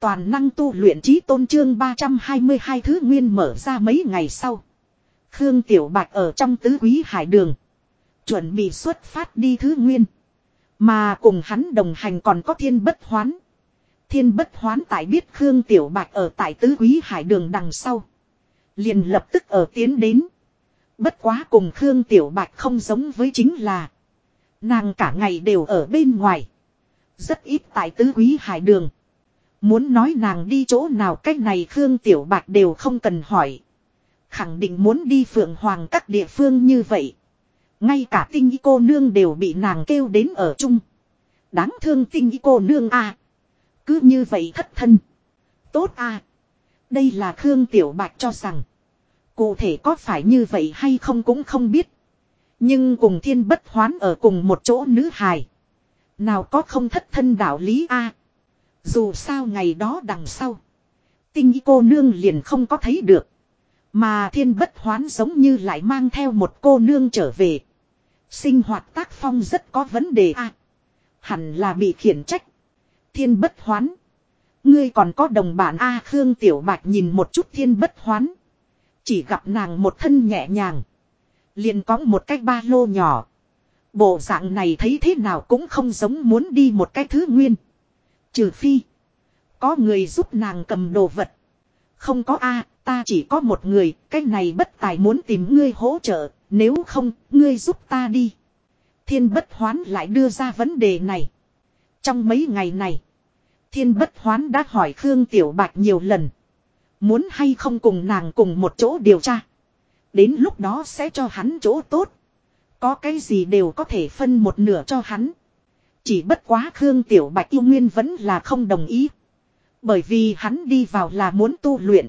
Toàn năng tu luyện trí tôn trương 322 thứ nguyên mở ra mấy ngày sau. Khương Tiểu Bạch ở trong tứ quý hải đường. Chuẩn bị xuất phát đi thứ nguyên. Mà cùng hắn đồng hành còn có thiên bất hoán. Thiên bất hoán tại biết Khương Tiểu Bạch ở tại tứ quý hải đường đằng sau. Liền lập tức ở tiến đến. Bất quá cùng Khương Tiểu Bạch không giống với chính là. Nàng cả ngày đều ở bên ngoài. Rất ít tại tứ quý hải đường. Muốn nói nàng đi chỗ nào cách này Khương Tiểu Bạch đều không cần hỏi. Khẳng định muốn đi phượng hoàng các địa phương như vậy. Ngay cả tinh y cô nương đều bị nàng kêu đến ở chung. Đáng thương tinh y cô nương a Cứ như vậy thất thân. Tốt a Đây là Khương Tiểu Bạch cho rằng. Cụ thể có phải như vậy hay không cũng không biết. Nhưng cùng thiên bất hoán ở cùng một chỗ nữ hài. Nào có không thất thân đạo lý a dù sao ngày đó đằng sau. Tinh cô nương liền không có thấy được. Mà thiên bất hoán giống như lại mang theo một cô nương trở về. Sinh hoạt tác phong rất có vấn đề a Hẳn là bị khiển trách. Thiên bất hoán. Ngươi còn có đồng bạn A Khương Tiểu Bạch nhìn một chút thiên bất hoán. Chỉ gặp nàng một thân nhẹ nhàng. liền có một cái ba lô nhỏ. Bộ dạng này thấy thế nào cũng không giống muốn đi một cái thứ nguyên. Trừ phi. Có người giúp nàng cầm đồ vật. Không có A, ta chỉ có một người, cái này bất tài muốn tìm ngươi hỗ trợ, nếu không, ngươi giúp ta đi. Thiên bất hoán lại đưa ra vấn đề này. Trong mấy ngày này, thiên bất hoán đã hỏi Khương Tiểu Bạch nhiều lần. Muốn hay không cùng nàng cùng một chỗ điều tra. Đến lúc đó sẽ cho hắn chỗ tốt. Có cái gì đều có thể phân một nửa cho hắn. Chỉ bất quá Khương Tiểu Bạch yêu nguyên vẫn là không đồng ý. Bởi vì hắn đi vào là muốn tu luyện.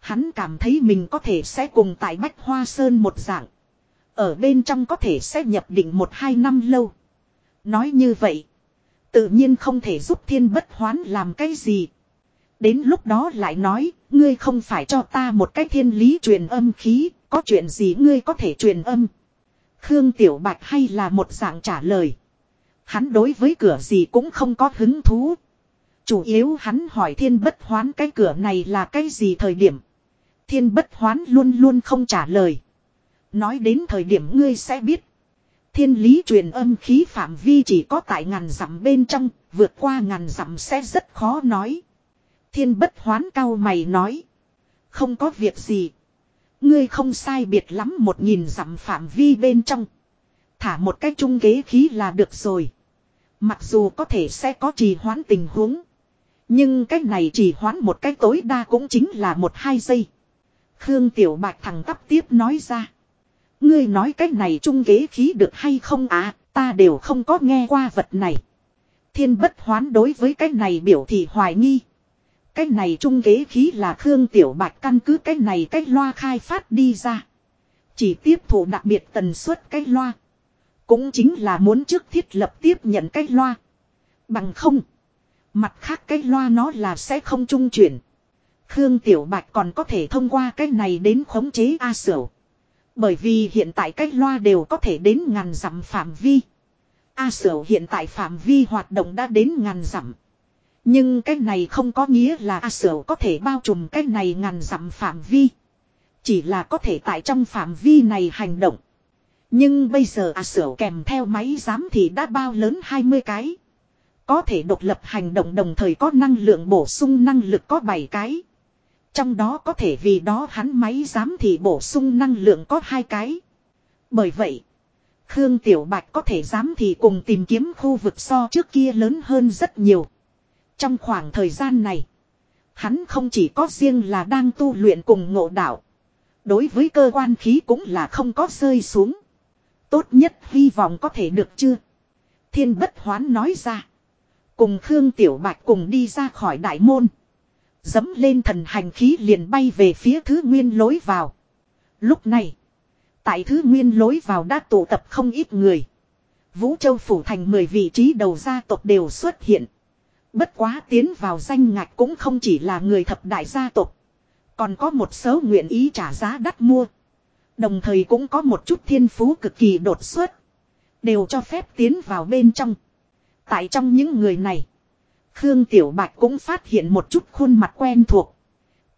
Hắn cảm thấy mình có thể sẽ cùng tại Bách Hoa Sơn một dạng. Ở bên trong có thể sẽ nhập định một hai năm lâu. Nói như vậy. Tự nhiên không thể giúp thiên bất hoán làm cái gì. Đến lúc đó lại nói, ngươi không phải cho ta một cái thiên lý truyền âm khí, có chuyện gì ngươi có thể truyền âm. Khương Tiểu Bạch hay là một dạng trả lời. Hắn đối với cửa gì cũng không có hứng thú. Chủ yếu hắn hỏi thiên bất hoán cái cửa này là cái gì thời điểm. Thiên bất hoán luôn luôn không trả lời. Nói đến thời điểm ngươi sẽ biết. Thiên lý truyền âm khí phạm vi chỉ có tại ngàn dặm bên trong, vượt qua ngàn dặm sẽ rất khó nói. Thiên bất hoán cao mày nói. Không có việc gì. Ngươi không sai biệt lắm một nghìn dặm phạm vi bên trong. Thả một cái trung kế khí là được rồi. Mặc dù có thể sẽ có trì hoãn tình huống. Nhưng cái này trì hoãn một cái tối đa cũng chính là một hai giây. Khương Tiểu Bạch thằng tắp tiếp nói ra. Ngươi nói cái này trung kế khí được hay không à, ta đều không có nghe qua vật này. Thiên bất hoán đối với cái này biểu thị hoài nghi. Cái này trung kế khí là Khương Tiểu Bạch căn cứ cái này cái loa khai phát đi ra. Chỉ tiếp thụ đặc biệt tần suất cái loa. Cũng chính là muốn trước thiết lập tiếp nhận cái loa. Bằng không. Mặt khác cái loa nó là sẽ không trung chuyển. Khương Tiểu Bạch còn có thể thông qua cái này đến khống chế A Sửu. Bởi vì hiện tại cái loa đều có thể đến ngàn dặm phạm vi. A Sửu hiện tại phạm vi hoạt động đã đến ngàn dặm. Nhưng cái này không có nghĩa là A Sửu có thể bao trùm cái này ngàn dặm phạm vi. Chỉ là có thể tại trong phạm vi này hành động. Nhưng bây giờ A Sửu kèm theo máy giám thì đã bao lớn 20 cái. Có thể độc lập hành động đồng thời có năng lượng bổ sung năng lực có 7 cái. Trong đó có thể vì đó hắn máy giám thì bổ sung năng lượng có hai cái. Bởi vậy, Khương Tiểu Bạch có thể giám thì cùng tìm kiếm khu vực so trước kia lớn hơn rất nhiều. Trong khoảng thời gian này, hắn không chỉ có riêng là đang tu luyện cùng ngộ đạo. Đối với cơ quan khí cũng là không có rơi xuống. Tốt nhất hy vọng có thể được chưa? Thiên bất hoán nói ra. Cùng Khương Tiểu Bạch cùng đi ra khỏi đại môn. Dấm lên thần hành khí liền bay về phía thứ nguyên lối vào. Lúc này, tại thứ nguyên lối vào đã tụ tập không ít người. Vũ Châu Phủ thành 10 vị trí đầu gia tộc đều xuất hiện. Bất quá tiến vào danh ngạch cũng không chỉ là người thập đại gia tộc. Còn có một số nguyện ý trả giá đắt mua. Đồng thời cũng có một chút thiên phú cực kỳ đột xuất. Đều cho phép tiến vào bên trong. Tại trong những người này. Khương Tiểu Bạch cũng phát hiện một chút khuôn mặt quen thuộc.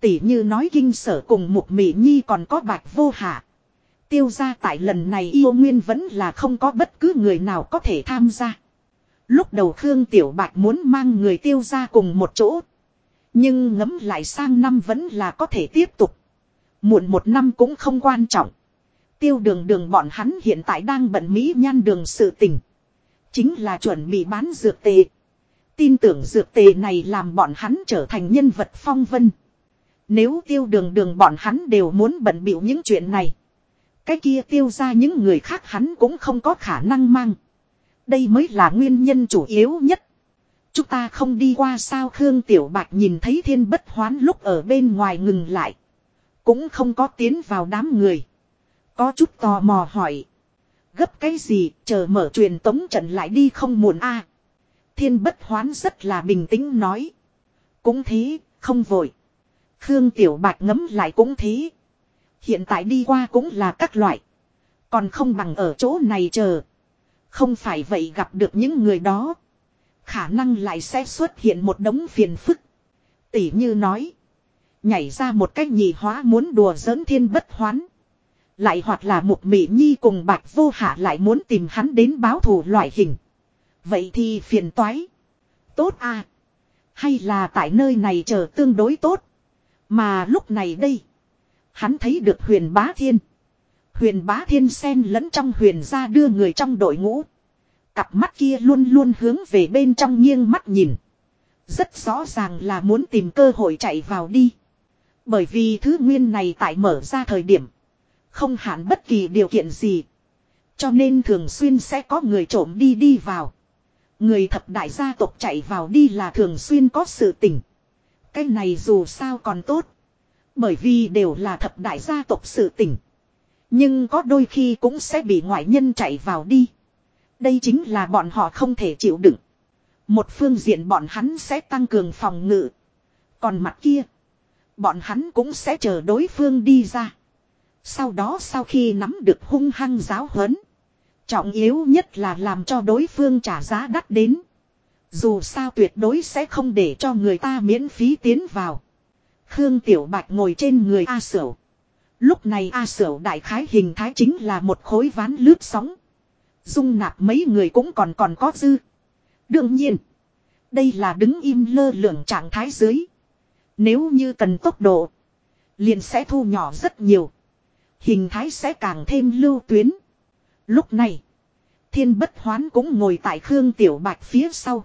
Tỉ như nói kinh sở cùng Mục Mỹ Nhi còn có Bạch Vô Hạ. Tiêu ra tại lần này yêu nguyên vẫn là không có bất cứ người nào có thể tham gia. Lúc đầu Khương Tiểu Bạch muốn mang người tiêu ra cùng một chỗ. Nhưng ngấm lại sang năm vẫn là có thể tiếp tục. Muộn một năm cũng không quan trọng. Tiêu đường đường bọn hắn hiện tại đang bận Mỹ nhan đường sự tình. Chính là chuẩn bị bán dược tệ. Tin tưởng dược tệ này làm bọn hắn trở thành nhân vật phong vân. Nếu tiêu đường đường bọn hắn đều muốn bận bịu những chuyện này. Cái kia tiêu ra những người khác hắn cũng không có khả năng mang. Đây mới là nguyên nhân chủ yếu nhất. Chúng ta không đi qua sao Khương Tiểu Bạch nhìn thấy thiên bất hoán lúc ở bên ngoài ngừng lại. Cũng không có tiến vào đám người. Có chút tò mò hỏi. Gấp cái gì chờ mở truyền tống trận lại đi không muộn a Thiên bất hoán rất là bình tĩnh nói. Cũng thế, không vội. Khương Tiểu Bạch ngấm lại cũng thế. Hiện tại đi qua cũng là các loại. Còn không bằng ở chỗ này chờ. Không phải vậy gặp được những người đó. Khả năng lại sẽ xuất hiện một đống phiền phức. Tỷ như nói. Nhảy ra một cách nhị hóa muốn đùa giỡn thiên bất hoán. Lại hoặc là một mỹ nhi cùng bạch vô hạ lại muốn tìm hắn đến báo thù loại hình. Vậy thì phiền toái. Tốt à. Hay là tại nơi này chờ tương đối tốt. Mà lúc này đây. Hắn thấy được huyền bá thiên. Huyền bá thiên sen lẫn trong huyền ra đưa người trong đội ngũ. Cặp mắt kia luôn luôn hướng về bên trong nghiêng mắt nhìn. Rất rõ ràng là muốn tìm cơ hội chạy vào đi. Bởi vì thứ nguyên này tại mở ra thời điểm. Không hạn bất kỳ điều kiện gì. Cho nên thường xuyên sẽ có người trộm đi đi vào. Người thập đại gia tộc chạy vào đi là thường xuyên có sự tình. Cái này dù sao còn tốt. Bởi vì đều là thập đại gia tộc sự tình. Nhưng có đôi khi cũng sẽ bị ngoại nhân chạy vào đi. Đây chính là bọn họ không thể chịu đựng. Một phương diện bọn hắn sẽ tăng cường phòng ngự. Còn mặt kia. Bọn hắn cũng sẽ chờ đối phương đi ra. Sau đó sau khi nắm được hung hăng giáo huấn. Trọng yếu nhất là làm cho đối phương trả giá đắt đến. Dù sao tuyệt đối sẽ không để cho người ta miễn phí tiến vào. Khương Tiểu Bạch ngồi trên người A Sửu. Lúc này A Sửu đại khái hình thái chính là một khối ván lướt sóng. Dung nạp mấy người cũng còn còn có dư. Đương nhiên. Đây là đứng im lơ lửng trạng thái dưới. Nếu như cần tốc độ. Liền sẽ thu nhỏ rất nhiều. Hình thái sẽ càng thêm lưu tuyến. Lúc này. Thiên bất hoán cũng ngồi tại Khương Tiểu Bạch phía sau.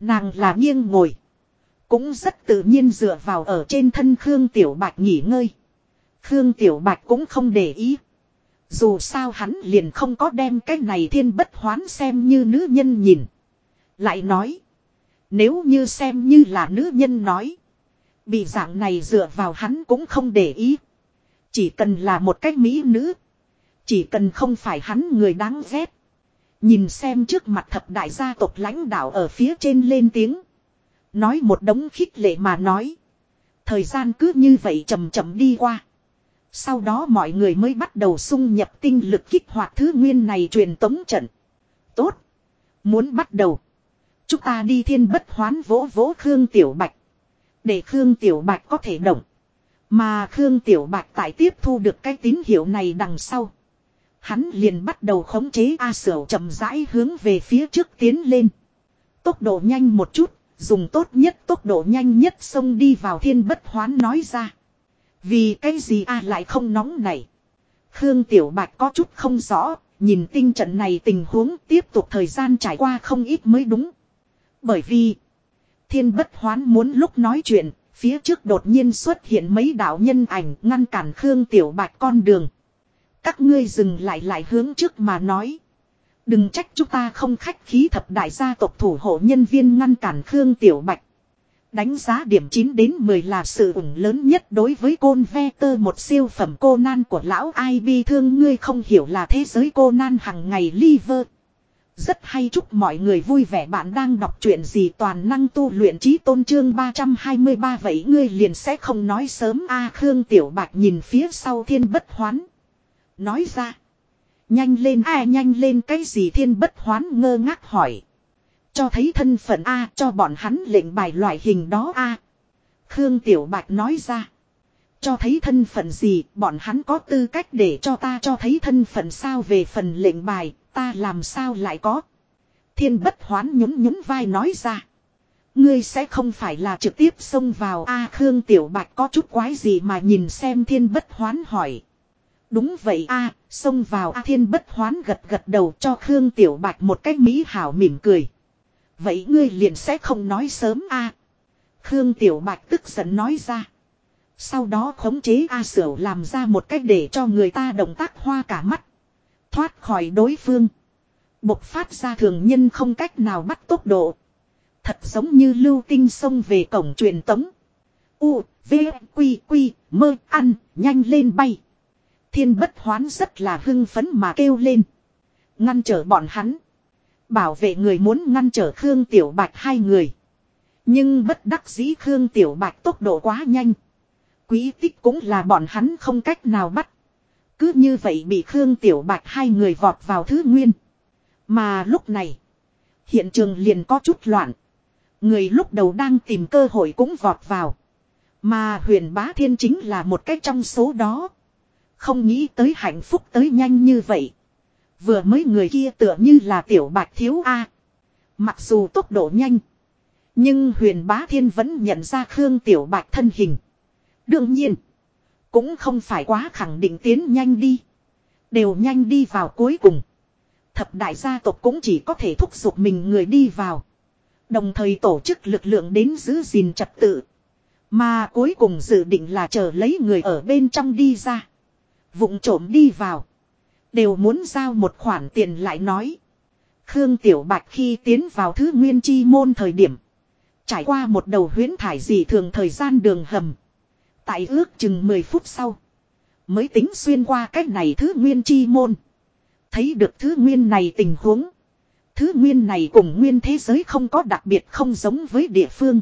Nàng là nghiêng ngồi. Cũng rất tự nhiên dựa vào ở trên thân Khương Tiểu Bạch nghỉ ngơi. Khương Tiểu Bạch cũng không để ý. Dù sao hắn liền không có đem cái này thiên bất hoán xem như nữ nhân nhìn. Lại nói. Nếu như xem như là nữ nhân nói. Bị dạng này dựa vào hắn cũng không để ý. Chỉ cần là một cách mỹ nữ. Chỉ cần không phải hắn người đáng ghét. Nhìn xem trước mặt thập đại gia tộc lãnh đạo ở phía trên lên tiếng. Nói một đống khích lệ mà nói. Thời gian cứ như vậy chậm chậm đi qua. Sau đó mọi người mới bắt đầu xung nhập tinh lực kích hoạt thứ nguyên này truyền tống trận. Tốt. Muốn bắt đầu. Chúng ta đi thiên bất hoán vỗ vỗ Khương Tiểu Bạch. Để Khương Tiểu Bạch có thể động. Mà Khương Tiểu Bạch tại tiếp thu được cái tín hiệu này đằng sau. Hắn liền bắt đầu khống chế A Sở chậm rãi hướng về phía trước tiến lên. Tốc độ nhanh một chút, dùng tốt nhất tốc độ nhanh nhất xông đi vào thiên bất hoán nói ra. Vì cái gì A lại không nóng này. Khương Tiểu Bạch có chút không rõ, nhìn tinh trận này tình huống tiếp tục thời gian trải qua không ít mới đúng. Bởi vì, thiên bất hoán muốn lúc nói chuyện, phía trước đột nhiên xuất hiện mấy đạo nhân ảnh ngăn cản Khương Tiểu Bạch con đường. Các ngươi dừng lại lại hướng trước mà nói. Đừng trách chúng ta không khách khí thập đại gia tộc thủ hộ nhân viên ngăn cản Khương Tiểu Bạch. Đánh giá điểm 9 đến 10 là sự ủng lớn nhất đối với côn ve tơ một siêu phẩm cô nan của lão ai bi thương ngươi không hiểu là thế giới cô nan hằng ngày liver. Rất hay chúc mọi người vui vẻ bạn đang đọc chuyện gì toàn năng tu luyện trí tôn trương 323 vậy ngươi liền sẽ không nói sớm a Khương Tiểu Bạch nhìn phía sau thiên bất hoán. Nói ra. Nhanh lên a, nhanh lên cái gì thiên bất hoán ngơ ngác hỏi. Cho thấy thân phận A, cho bọn hắn lệnh bài loại hình đó A. Khương Tiểu Bạch nói ra. Cho thấy thân phận gì bọn hắn có tư cách để cho ta cho thấy thân phận sao về phần lệnh bài ta làm sao lại có. Thiên bất hoán nhún nhún vai nói ra. Ngươi sẽ không phải là trực tiếp xông vào A Khương Tiểu Bạch có chút quái gì mà nhìn xem thiên bất hoán hỏi. Đúng vậy A, xông vào A thiên bất hoán gật gật đầu cho Khương Tiểu Bạch một cách mỹ hảo mỉm cười. Vậy ngươi liền sẽ không nói sớm A. Khương Tiểu Bạch tức giận nói ra. Sau đó khống chế A Sửu làm ra một cách để cho người ta động tác hoa cả mắt. Thoát khỏi đối phương. Bộc phát ra thường nhân không cách nào bắt tốc độ. Thật giống như lưu tinh xông về cổng truyền tống. U, V, Quy, Quy, mơ, ăn, nhanh lên bay. Thiên bất hoán rất là hưng phấn mà kêu lên. Ngăn trở bọn hắn. Bảo vệ người muốn ngăn trở Khương Tiểu Bạch hai người. Nhưng bất đắc dĩ Khương Tiểu Bạch tốc độ quá nhanh. Quý tích cũng là bọn hắn không cách nào bắt. Cứ như vậy bị Khương Tiểu Bạch hai người vọt vào thứ nguyên. Mà lúc này. Hiện trường liền có chút loạn. Người lúc đầu đang tìm cơ hội cũng vọt vào. Mà huyền bá thiên chính là một cách trong số đó. Không nghĩ tới hạnh phúc tới nhanh như vậy. Vừa mới người kia tựa như là tiểu bạch thiếu A. Mặc dù tốc độ nhanh. Nhưng huyền bá thiên vẫn nhận ra Khương Tiểu Bạch thân hình. Đương nhiên. Cũng không phải quá khẳng định tiến nhanh đi. Đều nhanh đi vào cuối cùng. Thập đại gia tộc cũng chỉ có thể thúc giục mình người đi vào. Đồng thời tổ chức lực lượng đến giữ gìn trật tự. Mà cuối cùng dự định là chờ lấy người ở bên trong đi ra. vụng trộm đi vào. Đều muốn giao một khoản tiền lại nói. Khương Tiểu Bạch khi tiến vào thứ nguyên chi môn thời điểm. Trải qua một đầu huyến thải dị thường thời gian đường hầm. Tại ước chừng 10 phút sau. Mới tính xuyên qua cách này thứ nguyên chi môn. Thấy được thứ nguyên này tình huống. Thứ nguyên này cùng nguyên thế giới không có đặc biệt không giống với địa phương.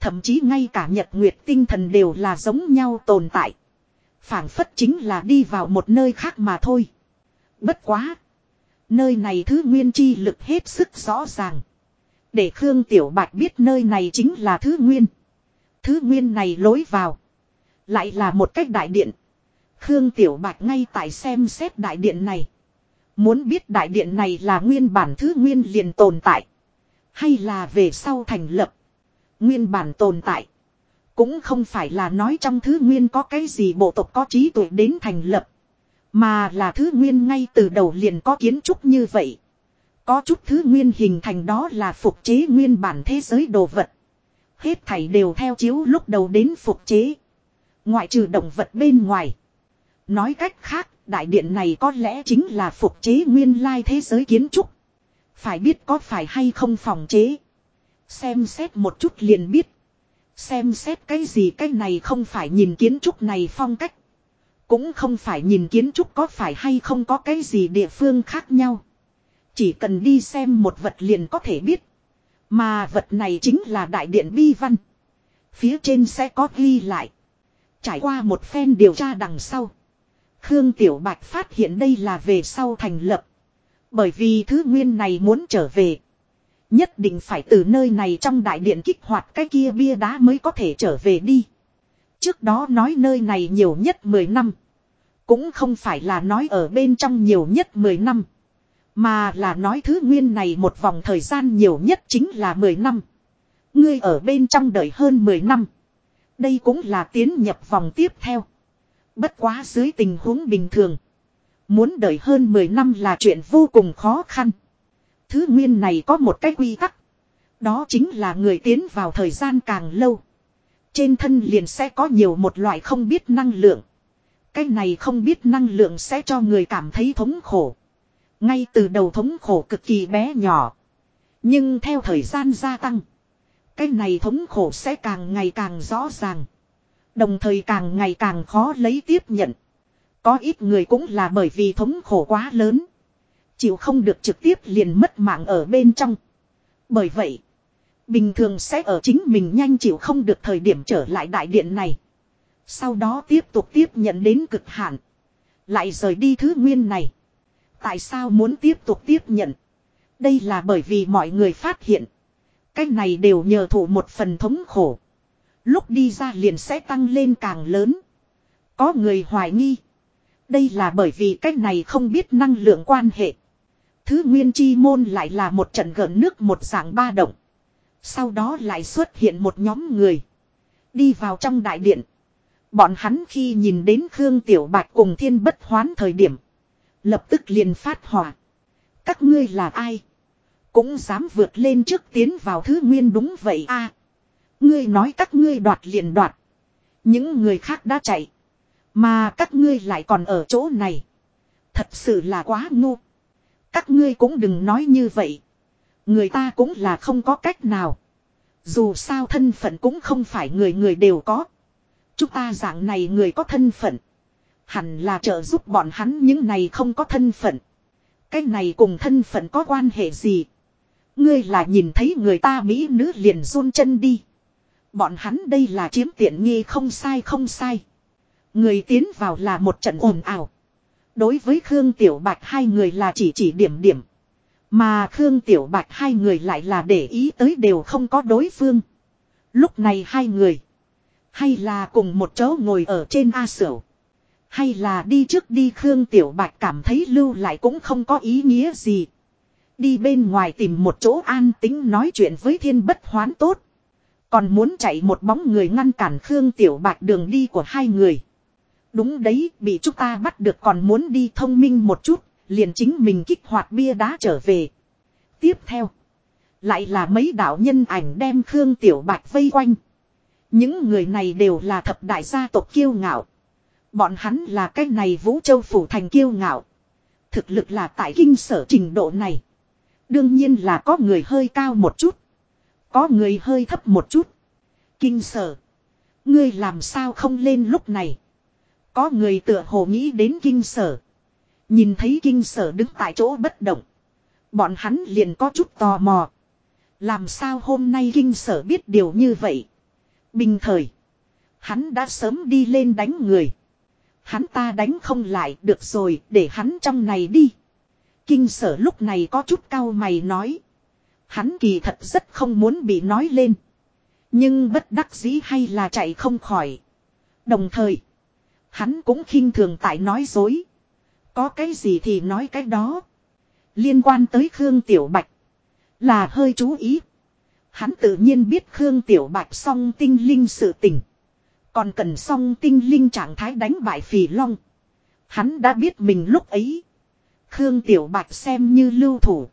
Thậm chí ngay cả nhật nguyệt tinh thần đều là giống nhau tồn tại. phảng phất chính là đi vào một nơi khác mà thôi. Bất quá. Nơi này thứ nguyên chi lực hết sức rõ ràng. Để Khương Tiểu Bạch biết nơi này chính là thứ nguyên. Thứ nguyên này lối vào. Lại là một cách đại điện. Khương Tiểu Bạch ngay tại xem xét đại điện này. Muốn biết đại điện này là nguyên bản thứ nguyên liền tồn tại. Hay là về sau thành lập. Nguyên bản tồn tại. Cũng không phải là nói trong thứ nguyên có cái gì bộ tộc có trí tuệ đến thành lập. Mà là thứ nguyên ngay từ đầu liền có kiến trúc như vậy. Có chút thứ nguyên hình thành đó là phục chế nguyên bản thế giới đồ vật. Hết thảy đều theo chiếu lúc đầu đến phục chế. Ngoại trừ động vật bên ngoài. Nói cách khác, đại điện này có lẽ chính là phục chế nguyên lai thế giới kiến trúc. Phải biết có phải hay không phòng chế. Xem xét một chút liền biết. Xem xét cái gì cái này không phải nhìn kiến trúc này phong cách. Cũng không phải nhìn kiến trúc có phải hay không có cái gì địa phương khác nhau. Chỉ cần đi xem một vật liền có thể biết. Mà vật này chính là đại điện bi văn. Phía trên sẽ có ghi lại. Trải qua một phen điều tra đằng sau. Khương Tiểu Bạch phát hiện đây là về sau thành lập. Bởi vì thứ nguyên này muốn trở về. Nhất định phải từ nơi này trong đại điện kích hoạt cái kia bia đá mới có thể trở về đi. Trước đó nói nơi này nhiều nhất 10 năm. Cũng không phải là nói ở bên trong nhiều nhất 10 năm. Mà là nói thứ nguyên này một vòng thời gian nhiều nhất chính là 10 năm. Ngươi ở bên trong đợi hơn 10 năm. Đây cũng là tiến nhập vòng tiếp theo. Bất quá dưới tình huống bình thường. Muốn đợi hơn 10 năm là chuyện vô cùng khó khăn. Thứ nguyên này có một cái quy tắc. Đó chính là người tiến vào thời gian càng lâu. Trên thân liền sẽ có nhiều một loại không biết năng lượng. Cái này không biết năng lượng sẽ cho người cảm thấy thống khổ. Ngay từ đầu thống khổ cực kỳ bé nhỏ. Nhưng theo thời gian gia tăng. Cái này thống khổ sẽ càng ngày càng rõ ràng. Đồng thời càng ngày càng khó lấy tiếp nhận. Có ít người cũng là bởi vì thống khổ quá lớn. Chịu không được trực tiếp liền mất mạng ở bên trong. Bởi vậy. Bình thường sẽ ở chính mình nhanh chịu không được thời điểm trở lại đại điện này. Sau đó tiếp tục tiếp nhận đến cực hạn. Lại rời đi thứ nguyên này. Tại sao muốn tiếp tục tiếp nhận? Đây là bởi vì mọi người phát hiện. Cái này đều nhờ thủ một phần thống khổ. Lúc đi ra liền sẽ tăng lên càng lớn. Có người hoài nghi. Đây là bởi vì cách này không biết năng lượng quan hệ. Thứ nguyên chi môn lại là một trận gần nước một dạng ba động. Sau đó lại xuất hiện một nhóm người. Đi vào trong đại điện. Bọn hắn khi nhìn đến Khương Tiểu Bạch cùng thiên bất hoán thời điểm. Lập tức liền phát hỏa. Các ngươi là ai? Cũng dám vượt lên trước tiến vào thứ nguyên đúng vậy a Ngươi nói các ngươi đoạt liền đoạt. Những người khác đã chạy. Mà các ngươi lại còn ở chỗ này. Thật sự là quá ngu. Các ngươi cũng đừng nói như vậy. Người ta cũng là không có cách nào. Dù sao thân phận cũng không phải người người đều có. Chúng ta dạng này người có thân phận. Hẳn là trợ giúp bọn hắn những này không có thân phận. Cái này cùng thân phận có quan hệ gì? Ngươi là nhìn thấy người ta Mỹ nữ liền run chân đi. Bọn hắn đây là chiếm tiện nghi không sai không sai. Người tiến vào là một trận ồn ào. Đối với Khương Tiểu Bạch hai người là chỉ chỉ điểm điểm. Mà Khương Tiểu Bạch hai người lại là để ý tới đều không có đối phương. Lúc này hai người. Hay là cùng một chỗ ngồi ở trên A Sửu. Hay là đi trước đi Khương Tiểu Bạch cảm thấy lưu lại cũng không có ý nghĩa gì. Đi bên ngoài tìm một chỗ an tính nói chuyện với thiên bất hoán tốt. Còn muốn chạy một bóng người ngăn cản Khương Tiểu Bạch đường đi của hai người. Đúng đấy, bị chúng ta bắt được còn muốn đi thông minh một chút, liền chính mình kích hoạt bia đá trở về. Tiếp theo, lại là mấy đạo nhân ảnh đem Khương Tiểu Bạch vây quanh. Những người này đều là thập đại gia tộc kiêu ngạo. Bọn hắn là cái này Vũ Châu Phủ Thành kiêu ngạo. Thực lực là tại kinh sở trình độ này. Đương nhiên là có người hơi cao một chút. Có người hơi thấp một chút. Kinh sở. Ngươi làm sao không lên lúc này. Có người tựa hồ nghĩ đến kinh sở. Nhìn thấy kinh sở đứng tại chỗ bất động. Bọn hắn liền có chút tò mò. Làm sao hôm nay kinh sở biết điều như vậy. Bình thời. Hắn đã sớm đi lên đánh người. Hắn ta đánh không lại được rồi, để hắn trong này đi. Kinh sở lúc này có chút cao mày nói. Hắn kỳ thật rất không muốn bị nói lên. Nhưng bất đắc dĩ hay là chạy không khỏi. Đồng thời. Hắn cũng khinh thường tại nói dối. Có cái gì thì nói cái đó. Liên quan tới Khương Tiểu Bạch. Là hơi chú ý. Hắn tự nhiên biết Khương Tiểu Bạch song tinh linh sự tình. Còn cần song tinh linh trạng thái đánh bại phì long. Hắn đã biết mình lúc ấy. Khương Tiểu Bạch xem như lưu thủ.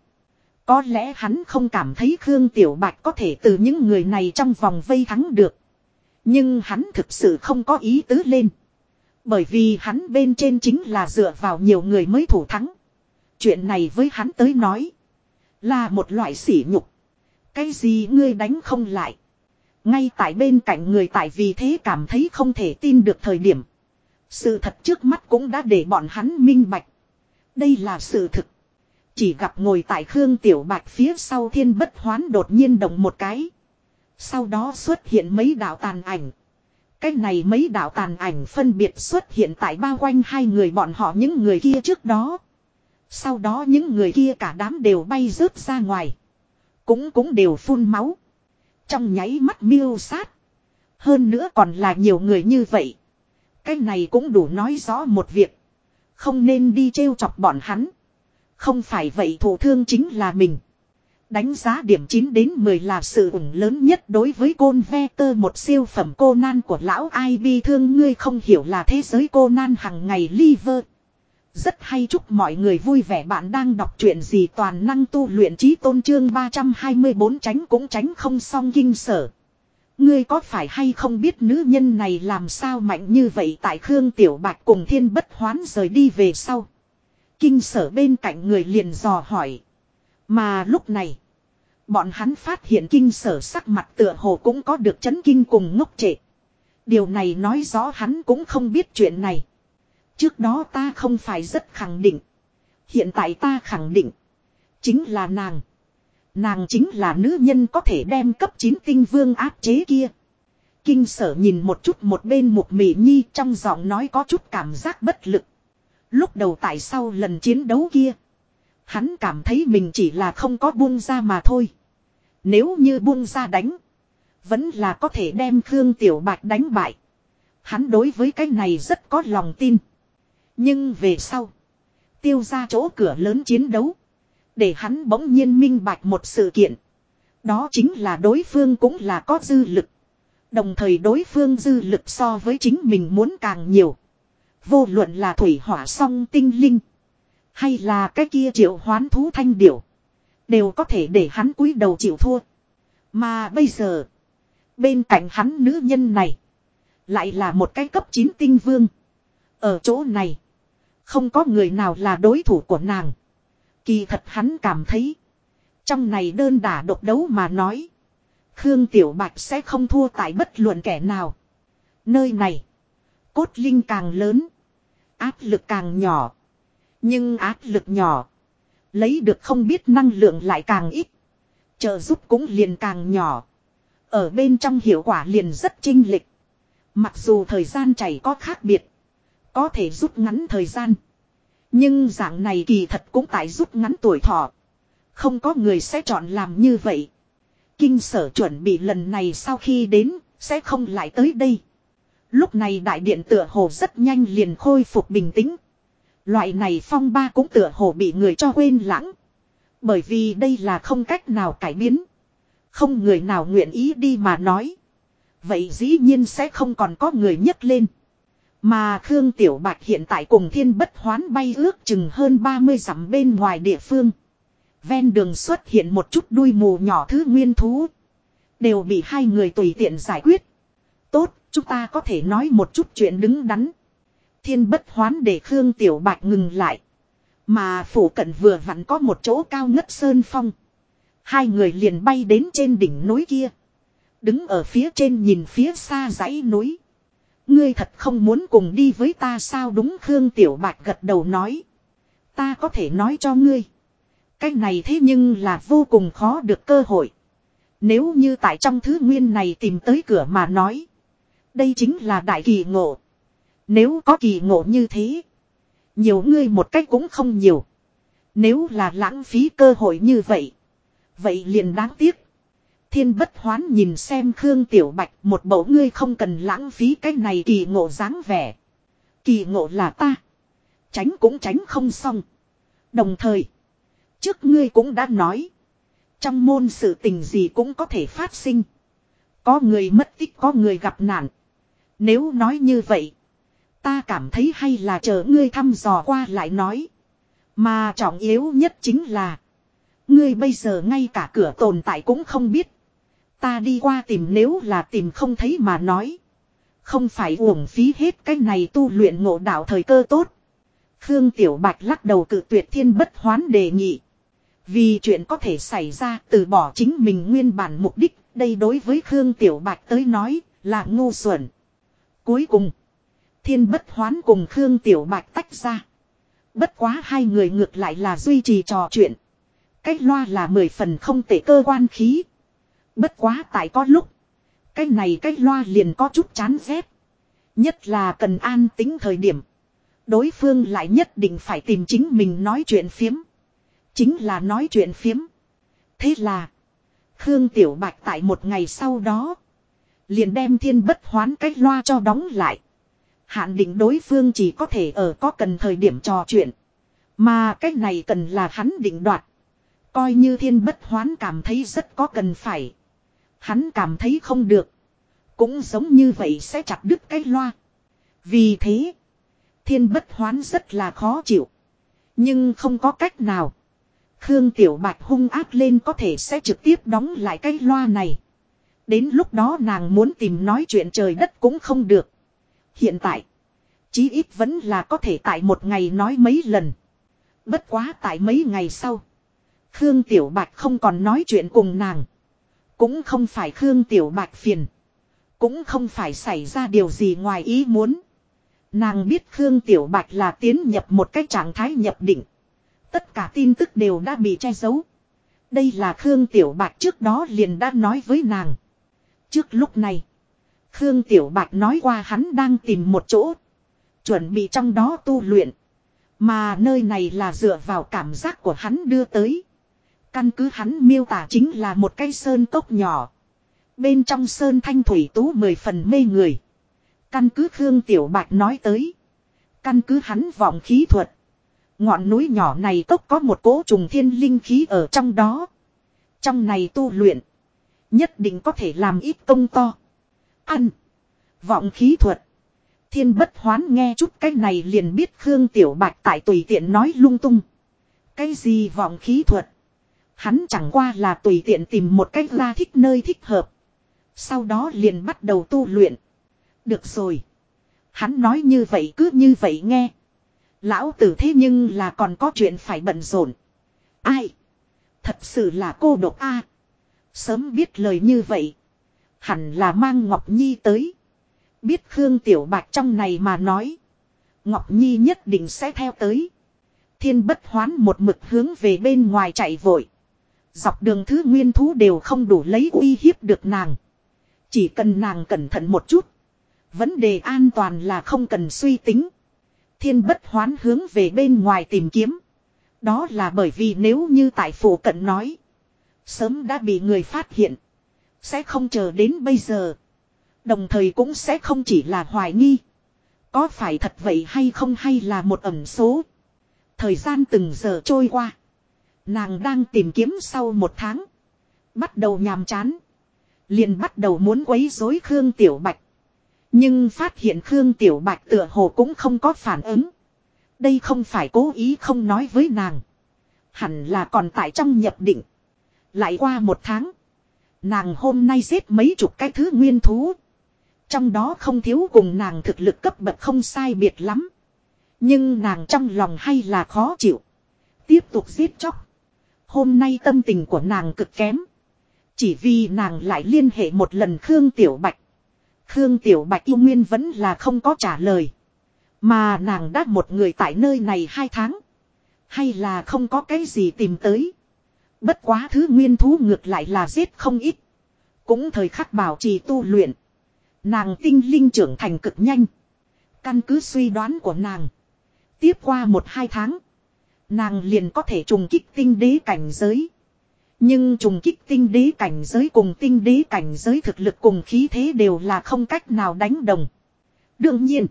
Có lẽ hắn không cảm thấy Khương Tiểu Bạch có thể từ những người này trong vòng vây thắng được. Nhưng hắn thực sự không có ý tứ lên. Bởi vì hắn bên trên chính là dựa vào nhiều người mới thủ thắng. Chuyện này với hắn tới nói. Là một loại sỉ nhục. Cái gì ngươi đánh không lại. Ngay tại bên cạnh người tại vì thế cảm thấy không thể tin được thời điểm. Sự thật trước mắt cũng đã để bọn hắn minh bạch. Đây là sự thực. Chỉ gặp ngồi tại Khương Tiểu Bạch phía sau thiên bất hoán đột nhiên động một cái. Sau đó xuất hiện mấy đạo tàn ảnh. Cái này mấy đạo tàn ảnh phân biệt xuất hiện tại bao quanh hai người bọn họ những người kia trước đó. Sau đó những người kia cả đám đều bay rớt ra ngoài. Cũng cũng đều phun máu. Trong nháy mắt miêu sát. Hơn nữa còn là nhiều người như vậy. Cái này cũng đủ nói rõ một việc. Không nên đi trêu chọc bọn hắn. Không phải vậy thủ thương chính là mình. Đánh giá điểm 9 đến 10 là sự ủng lớn nhất đối với côn ve tơ, một siêu phẩm cô nan của lão ai bi thương ngươi không hiểu là thế giới cô nan hằng ngày liver. Rất hay chúc mọi người vui vẻ bạn đang đọc truyện gì toàn năng tu luyện trí tôn trương 324 tránh cũng tránh không xong kinh sở. Ngươi có phải hay không biết nữ nhân này làm sao mạnh như vậy tại Khương Tiểu Bạch cùng thiên bất hoán rời đi về sau. Kinh sở bên cạnh người liền dò hỏi. Mà lúc này, bọn hắn phát hiện kinh sở sắc mặt tựa hồ cũng có được chấn kinh cùng ngốc trệ. Điều này nói rõ hắn cũng không biết chuyện này. Trước đó ta không phải rất khẳng định. Hiện tại ta khẳng định. Chính là nàng. Nàng chính là nữ nhân có thể đem cấp 9 tinh vương áp chế kia. Kinh sở nhìn một chút một bên một mỉ nhi trong giọng nói có chút cảm giác bất lực. Lúc đầu tại sau lần chiến đấu kia. Hắn cảm thấy mình chỉ là không có buông ra mà thôi. Nếu như buông ra đánh. Vẫn là có thể đem Khương Tiểu Bạch đánh bại. Hắn đối với cái này rất có lòng tin. Nhưng về sau. Tiêu ra chỗ cửa lớn chiến đấu. Để hắn bỗng nhiên minh bạch một sự kiện. Đó chính là đối phương cũng là có dư lực. Đồng thời đối phương dư lực so với chính mình muốn càng nhiều. Vô luận là thủy hỏa song tinh linh. Hay là cái kia triệu hoán thú thanh điểu. Đều có thể để hắn cúi đầu chịu thua. Mà bây giờ. Bên cạnh hắn nữ nhân này. Lại là một cái cấp 9 tinh vương. Ở chỗ này. Không có người nào là đối thủ của nàng. Kỳ thật hắn cảm thấy. Trong này đơn đả độc đấu mà nói. Khương Tiểu Bạch sẽ không thua tại bất luận kẻ nào. Nơi này. Cốt linh càng lớn. Áp lực càng nhỏ. Nhưng áp lực nhỏ. Lấy được không biết năng lượng lại càng ít. Trợ giúp cũng liền càng nhỏ. Ở bên trong hiệu quả liền rất trinh lịch. Mặc dù thời gian chảy có khác biệt. Có thể rút ngắn thời gian. Nhưng dạng này kỳ thật cũng tại rút ngắn tuổi thọ. Không có người sẽ chọn làm như vậy. Kinh sở chuẩn bị lần này sau khi đến, sẽ không lại tới đây. Lúc này đại điện tựa hồ rất nhanh liền khôi phục bình tĩnh. Loại này phong ba cũng tựa hồ bị người cho quên lãng. Bởi vì đây là không cách nào cải biến. Không người nào nguyện ý đi mà nói. Vậy dĩ nhiên sẽ không còn có người nhấc lên. Mà Khương Tiểu Bạch hiện tại cùng thiên bất hoán bay ước chừng hơn 30 dặm bên ngoài địa phương. Ven đường xuất hiện một chút đuôi mù nhỏ thứ nguyên thú. Đều bị hai người tùy tiện giải quyết. Tốt, chúng ta có thể nói một chút chuyện đứng đắn. Thiên bất hoán để Khương Tiểu Bạch ngừng lại. Mà phủ cận vừa vặn có một chỗ cao ngất sơn phong. Hai người liền bay đến trên đỉnh núi kia. Đứng ở phía trên nhìn phía xa dãy núi. Ngươi thật không muốn cùng đi với ta sao đúng Khương Tiểu Bạch gật đầu nói. Ta có thể nói cho ngươi. Cái này thế nhưng là vô cùng khó được cơ hội. Nếu như tại trong thứ nguyên này tìm tới cửa mà nói. Đây chính là đại kỳ ngộ. Nếu có kỳ ngộ như thế. Nhiều ngươi một cách cũng không nhiều. Nếu là lãng phí cơ hội như vậy. Vậy liền đáng tiếc. Thiên bất hoán nhìn xem Khương Tiểu Bạch, một bộ ngươi không cần lãng phí cái này kỳ ngộ dáng vẻ. Kỳ ngộ là ta. Tránh cũng tránh không xong. Đồng thời. Trước ngươi cũng đã nói. Trong môn sự tình gì cũng có thể phát sinh. Có người mất tích, có người gặp nạn. Nếu nói như vậy. Ta cảm thấy hay là chờ ngươi thăm dò qua lại nói. Mà trọng yếu nhất chính là. Ngươi bây giờ ngay cả cửa tồn tại cũng không biết. Ta đi qua tìm nếu là tìm không thấy mà nói. Không phải uổng phí hết cái này tu luyện ngộ đạo thời cơ tốt. Khương Tiểu Bạch lắc đầu cự tuyệt thiên bất hoán đề nghị. Vì chuyện có thể xảy ra từ bỏ chính mình nguyên bản mục đích. Đây đối với Khương Tiểu Bạch tới nói là ngu xuẩn. Cuối cùng. Thiên bất hoán cùng Khương Tiểu Bạch tách ra. Bất quá hai người ngược lại là duy trì trò chuyện. Cách loa là mười phần không tệ cơ quan khí. Bất quá tại có lúc. Cái này cái loa liền có chút chán ghét. Nhất là cần an tính thời điểm. Đối phương lại nhất định phải tìm chính mình nói chuyện phiếm. Chính là nói chuyện phiếm. Thế là. Khương Tiểu Bạch tại một ngày sau đó. Liền đem thiên bất hoán cái loa cho đóng lại. Hạn định đối phương chỉ có thể ở có cần thời điểm trò chuyện. Mà cái này cần là hắn định đoạt. Coi như thiên bất hoán cảm thấy rất có cần phải. Hắn cảm thấy không được. Cũng giống như vậy sẽ chặt đứt cái loa. Vì thế. Thiên bất hoán rất là khó chịu. Nhưng không có cách nào. Khương Tiểu Bạch hung ác lên có thể sẽ trực tiếp đóng lại cái loa này. Đến lúc đó nàng muốn tìm nói chuyện trời đất cũng không được. Hiện tại. Chí ít vẫn là có thể tại một ngày nói mấy lần. Bất quá tại mấy ngày sau. Khương Tiểu Bạch không còn nói chuyện cùng nàng. Cũng không phải Khương Tiểu Bạch phiền. Cũng không phải xảy ra điều gì ngoài ý muốn. Nàng biết Khương Tiểu Bạch là tiến nhập một cái trạng thái nhập định. Tất cả tin tức đều đã bị che giấu. Đây là Khương Tiểu Bạch trước đó liền đã nói với nàng. Trước lúc này, Khương Tiểu Bạch nói qua hắn đang tìm một chỗ. Chuẩn bị trong đó tu luyện. Mà nơi này là dựa vào cảm giác của hắn đưa tới. Căn cứ hắn miêu tả chính là một cái sơn cốc nhỏ. Bên trong sơn thanh thủy tú mười phần mê người. Căn cứ Khương Tiểu Bạch nói tới. Căn cứ hắn vọng khí thuật. Ngọn núi nhỏ này cốc có một cỗ trùng thiên linh khí ở trong đó. Trong này tu luyện. Nhất định có thể làm ít công to. Ăn. Vọng khí thuật. Thiên bất hoán nghe chút cái này liền biết Khương Tiểu Bạch tại tùy tiện nói lung tung. Cái gì vọng khí thuật. Hắn chẳng qua là tùy tiện tìm một cách ra thích nơi thích hợp. Sau đó liền bắt đầu tu luyện. Được rồi. Hắn nói như vậy cứ như vậy nghe. Lão tử thế nhưng là còn có chuyện phải bận rộn. Ai? Thật sự là cô độc a. Sớm biết lời như vậy. Hẳn là mang Ngọc Nhi tới. Biết Khương Tiểu Bạch trong này mà nói. Ngọc Nhi nhất định sẽ theo tới. Thiên bất hoán một mực hướng về bên ngoài chạy vội. Dọc đường thứ nguyên thú đều không đủ lấy uy hiếp được nàng. Chỉ cần nàng cẩn thận một chút. Vấn đề an toàn là không cần suy tính. Thiên bất hoán hướng về bên ngoài tìm kiếm. Đó là bởi vì nếu như tại phủ cận nói. Sớm đã bị người phát hiện. Sẽ không chờ đến bây giờ. Đồng thời cũng sẽ không chỉ là hoài nghi. Có phải thật vậy hay không hay là một ẩn số. Thời gian từng giờ trôi qua. Nàng đang tìm kiếm sau một tháng. Bắt đầu nhàm chán. Liền bắt đầu muốn quấy rối Khương Tiểu Bạch. Nhưng phát hiện Khương Tiểu Bạch tựa hồ cũng không có phản ứng. Đây không phải cố ý không nói với nàng. Hẳn là còn tại trong nhập định. Lại qua một tháng. Nàng hôm nay giết mấy chục cái thứ nguyên thú. Trong đó không thiếu cùng nàng thực lực cấp bậc không sai biệt lắm. Nhưng nàng trong lòng hay là khó chịu. Tiếp tục giết chóc. Hôm nay tâm tình của nàng cực kém. Chỉ vì nàng lại liên hệ một lần Khương Tiểu Bạch. Khương Tiểu Bạch yêu nguyên vẫn là không có trả lời. Mà nàng đã một người tại nơi này hai tháng. Hay là không có cái gì tìm tới. Bất quá thứ nguyên thú ngược lại là giết không ít. Cũng thời khắc bảo trì tu luyện. Nàng tinh linh trưởng thành cực nhanh. Căn cứ suy đoán của nàng. Tiếp qua một hai tháng. Nàng liền có thể trùng kích tinh đế cảnh giới. Nhưng trùng kích tinh đế cảnh giới cùng tinh đế cảnh giới thực lực cùng khí thế đều là không cách nào đánh đồng. Đương nhiên.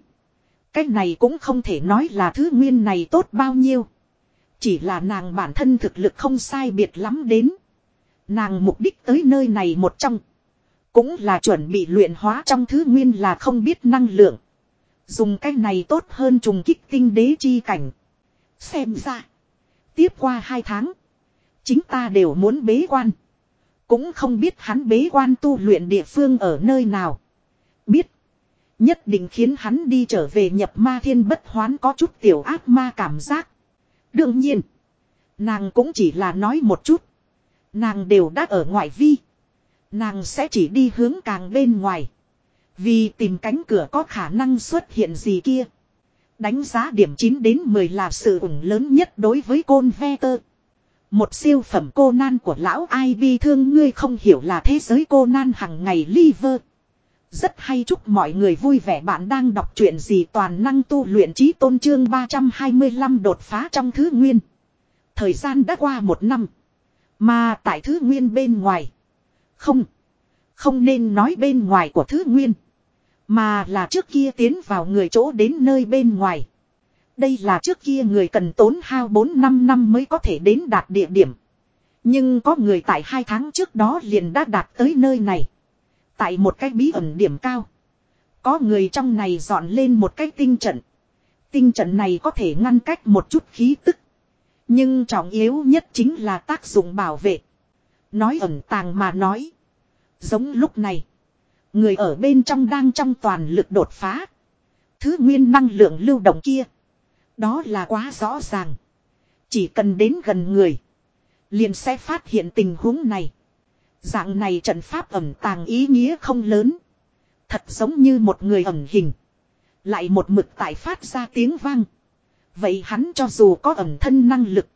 Cách này cũng không thể nói là thứ nguyên này tốt bao nhiêu. Chỉ là nàng bản thân thực lực không sai biệt lắm đến. Nàng mục đích tới nơi này một trong. Cũng là chuẩn bị luyện hóa trong thứ nguyên là không biết năng lượng. Dùng cái này tốt hơn trùng kích tinh đế chi cảnh. Xem ra. Tiếp qua hai tháng. Chính ta đều muốn bế quan. Cũng không biết hắn bế quan tu luyện địa phương ở nơi nào. Biết. Nhất định khiến hắn đi trở về nhập ma thiên bất hoán có chút tiểu ác ma cảm giác. Đương nhiên. Nàng cũng chỉ là nói một chút. Nàng đều đã ở ngoại vi. Nàng sẽ chỉ đi hướng càng bên ngoài. Vì tìm cánh cửa có khả năng xuất hiện gì kia. Đánh giá điểm 9 đến 10 là sự ủng lớn nhất đối với côn ve tơ. Một siêu phẩm cô nan của lão ai bi thương ngươi không hiểu là thế giới cô nan hằng ngày liver. Rất hay chúc mọi người vui vẻ bạn đang đọc chuyện gì toàn năng tu luyện trí tôn trương 325 đột phá trong thứ nguyên. Thời gian đã qua một năm. Mà tại thứ nguyên bên ngoài. Không. Không nên nói bên ngoài của thứ nguyên. Mà là trước kia tiến vào người chỗ đến nơi bên ngoài. Đây là trước kia người cần tốn hao 4-5 năm mới có thể đến đạt địa điểm. Nhưng có người tại hai tháng trước đó liền đã đạt tới nơi này. Tại một cái bí ẩn điểm cao. Có người trong này dọn lên một cái tinh trận. Tinh trận này có thể ngăn cách một chút khí tức. Nhưng trọng yếu nhất chính là tác dụng bảo vệ. Nói ẩn tàng mà nói. Giống lúc này. Người ở bên trong đang trong toàn lực đột phá. Thứ nguyên năng lượng lưu động kia. Đó là quá rõ ràng. Chỉ cần đến gần người. Liền sẽ phát hiện tình huống này. Dạng này trận pháp ẩm tàng ý nghĩa không lớn. Thật giống như một người ẩn hình. Lại một mực tại phát ra tiếng vang. Vậy hắn cho dù có ẩn thân năng lực.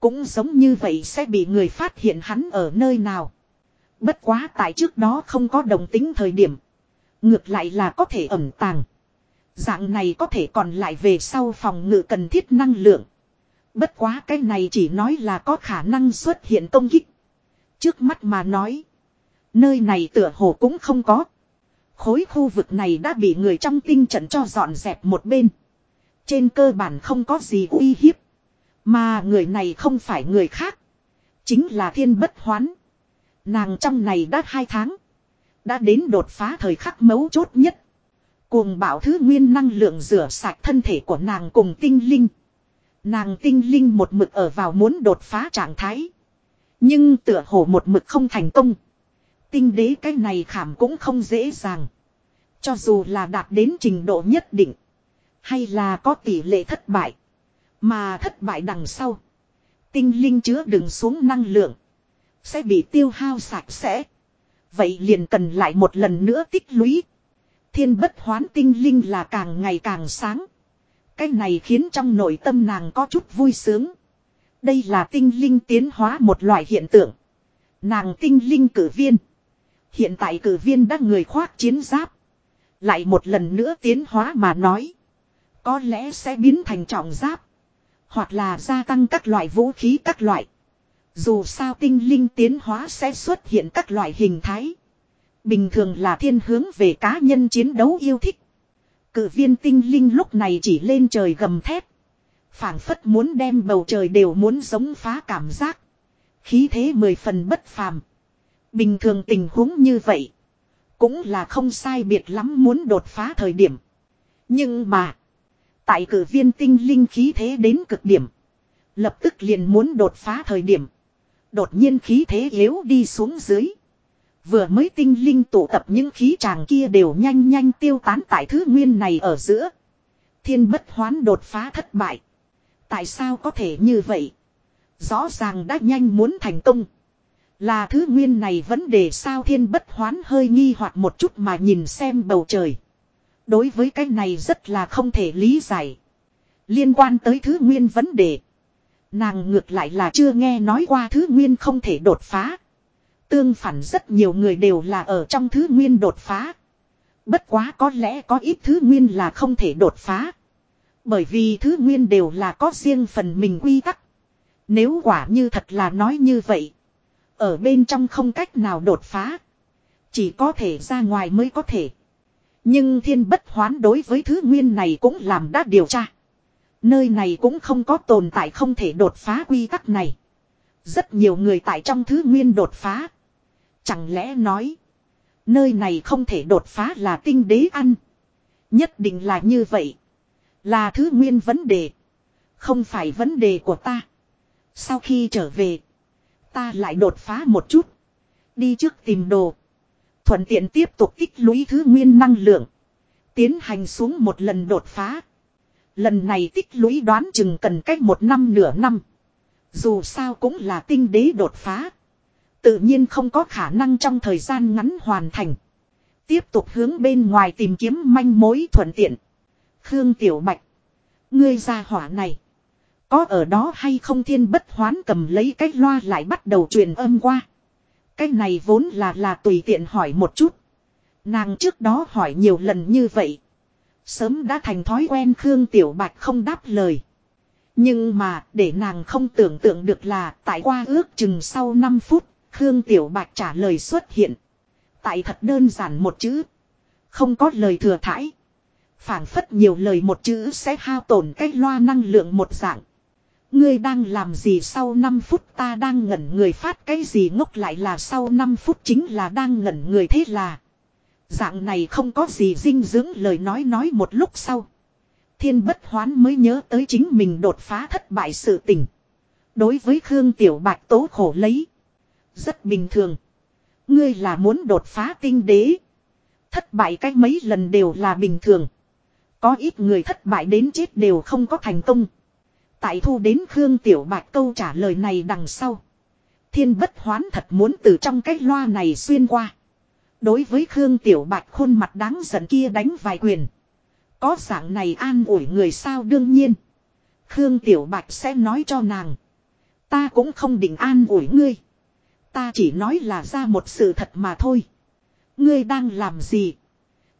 Cũng giống như vậy sẽ bị người phát hiện hắn ở nơi nào. Bất quá tại trước đó không có đồng tính thời điểm. Ngược lại là có thể ẩn tàng. Dạng này có thể còn lại về sau phòng ngự cần thiết năng lượng. Bất quá cái này chỉ nói là có khả năng xuất hiện công kích. Trước mắt mà nói. Nơi này tựa hồ cũng không có. Khối khu vực này đã bị người trong tinh trận cho dọn dẹp một bên. Trên cơ bản không có gì uy hiếp. Mà người này không phải người khác. Chính là thiên bất hoán. Nàng trong này đã hai tháng. Đã đến đột phá thời khắc mấu chốt nhất. Cuồng bảo thứ nguyên năng lượng rửa sạch thân thể của nàng cùng tinh linh. Nàng tinh linh một mực ở vào muốn đột phá trạng thái. Nhưng tựa hồ một mực không thành công. Tinh đế cái này khảm cũng không dễ dàng. Cho dù là đạt đến trình độ nhất định. Hay là có tỷ lệ thất bại. Mà thất bại đằng sau. Tinh linh chứa đựng xuống năng lượng. Sẽ bị tiêu hao sạch sẽ. Vậy liền cần lại một lần nữa tích lũy. Thiên bất hoán tinh linh là càng ngày càng sáng. Cái này khiến trong nội tâm nàng có chút vui sướng. Đây là tinh linh tiến hóa một loại hiện tượng. Nàng tinh linh cử viên. Hiện tại cử viên đã người khoác chiến giáp. Lại một lần nữa tiến hóa mà nói. Có lẽ sẽ biến thành trọng giáp. Hoặc là gia tăng các loại vũ khí các loại. Dù sao tinh linh tiến hóa sẽ xuất hiện các loại hình thái. Bình thường là thiên hướng về cá nhân chiến đấu yêu thích. Cử viên tinh linh lúc này chỉ lên trời gầm thép. phảng phất muốn đem bầu trời đều muốn giống phá cảm giác. Khí thế mười phần bất phàm. Bình thường tình huống như vậy. Cũng là không sai biệt lắm muốn đột phá thời điểm. Nhưng mà. Tại cử viên tinh linh khí thế đến cực điểm. Lập tức liền muốn đột phá thời điểm. Đột nhiên khí thế yếu đi xuống dưới. Vừa mới tinh linh tụ tập những khí tràng kia đều nhanh nhanh tiêu tán tại thứ nguyên này ở giữa. Thiên bất hoán đột phá thất bại. Tại sao có thể như vậy? Rõ ràng đã nhanh muốn thành công. Là thứ nguyên này vấn đề sao thiên bất hoán hơi nghi hoặc một chút mà nhìn xem bầu trời. Đối với cái này rất là không thể lý giải. Liên quan tới thứ nguyên vấn đề. Nàng ngược lại là chưa nghe nói qua thứ nguyên không thể đột phá. Tương phản rất nhiều người đều là ở trong thứ nguyên đột phá. Bất quá có lẽ có ít thứ nguyên là không thể đột phá. Bởi vì thứ nguyên đều là có riêng phần mình quy tắc. Nếu quả như thật là nói như vậy. Ở bên trong không cách nào đột phá. Chỉ có thể ra ngoài mới có thể. Nhưng thiên bất hoán đối với thứ nguyên này cũng làm đã điều tra. Nơi này cũng không có tồn tại không thể đột phá quy tắc này. Rất nhiều người tại trong thứ nguyên đột phá. Chẳng lẽ nói. Nơi này không thể đột phá là tinh đế ăn. Nhất định là như vậy. Là thứ nguyên vấn đề. Không phải vấn đề của ta. Sau khi trở về. Ta lại đột phá một chút. Đi trước tìm đồ. Thuận tiện tiếp tục tích lũy thứ nguyên năng lượng. Tiến hành xuống một lần đột phá. Lần này tích lũy đoán chừng cần cách một năm nửa năm. Dù sao cũng là tinh đế đột phá. Tự nhiên không có khả năng trong thời gian ngắn hoàn thành. Tiếp tục hướng bên ngoài tìm kiếm manh mối thuận tiện. Khương Tiểu Bạch. Ngươi ra hỏa này. Có ở đó hay không thiên bất hoán cầm lấy cái loa lại bắt đầu truyền âm qua. Cái này vốn là là tùy tiện hỏi một chút. Nàng trước đó hỏi nhiều lần như vậy. Sớm đã thành thói quen Khương Tiểu Bạch không đáp lời. Nhưng mà để nàng không tưởng tượng được là tại qua ước chừng sau 5 phút, Khương Tiểu Bạch trả lời xuất hiện. Tại thật đơn giản một chữ. Không có lời thừa thãi. phảng phất nhiều lời một chữ sẽ hao tổn cái loa năng lượng một dạng. Ngươi đang làm gì sau 5 phút ta đang ngẩn người phát cái gì ngốc lại là sau 5 phút chính là đang ngẩn người thế là. Dạng này không có gì dinh dưỡng lời nói nói một lúc sau. Thiên bất hoán mới nhớ tới chính mình đột phá thất bại sự tình. Đối với Khương Tiểu Bạch tố khổ lấy. Rất bình thường. Ngươi là muốn đột phá tinh đế. Thất bại cách mấy lần đều là bình thường. Có ít người thất bại đến chết đều không có thành công. Tại thu đến Khương Tiểu Bạch câu trả lời này đằng sau. Thiên bất hoán thật muốn từ trong cái loa này xuyên qua. Đối với Khương Tiểu Bạch khuôn mặt đáng giận kia đánh vài quyền. Có dạng này an ủi người sao đương nhiên. Khương Tiểu Bạch sẽ nói cho nàng. Ta cũng không định an ủi ngươi. Ta chỉ nói là ra một sự thật mà thôi. Ngươi đang làm gì?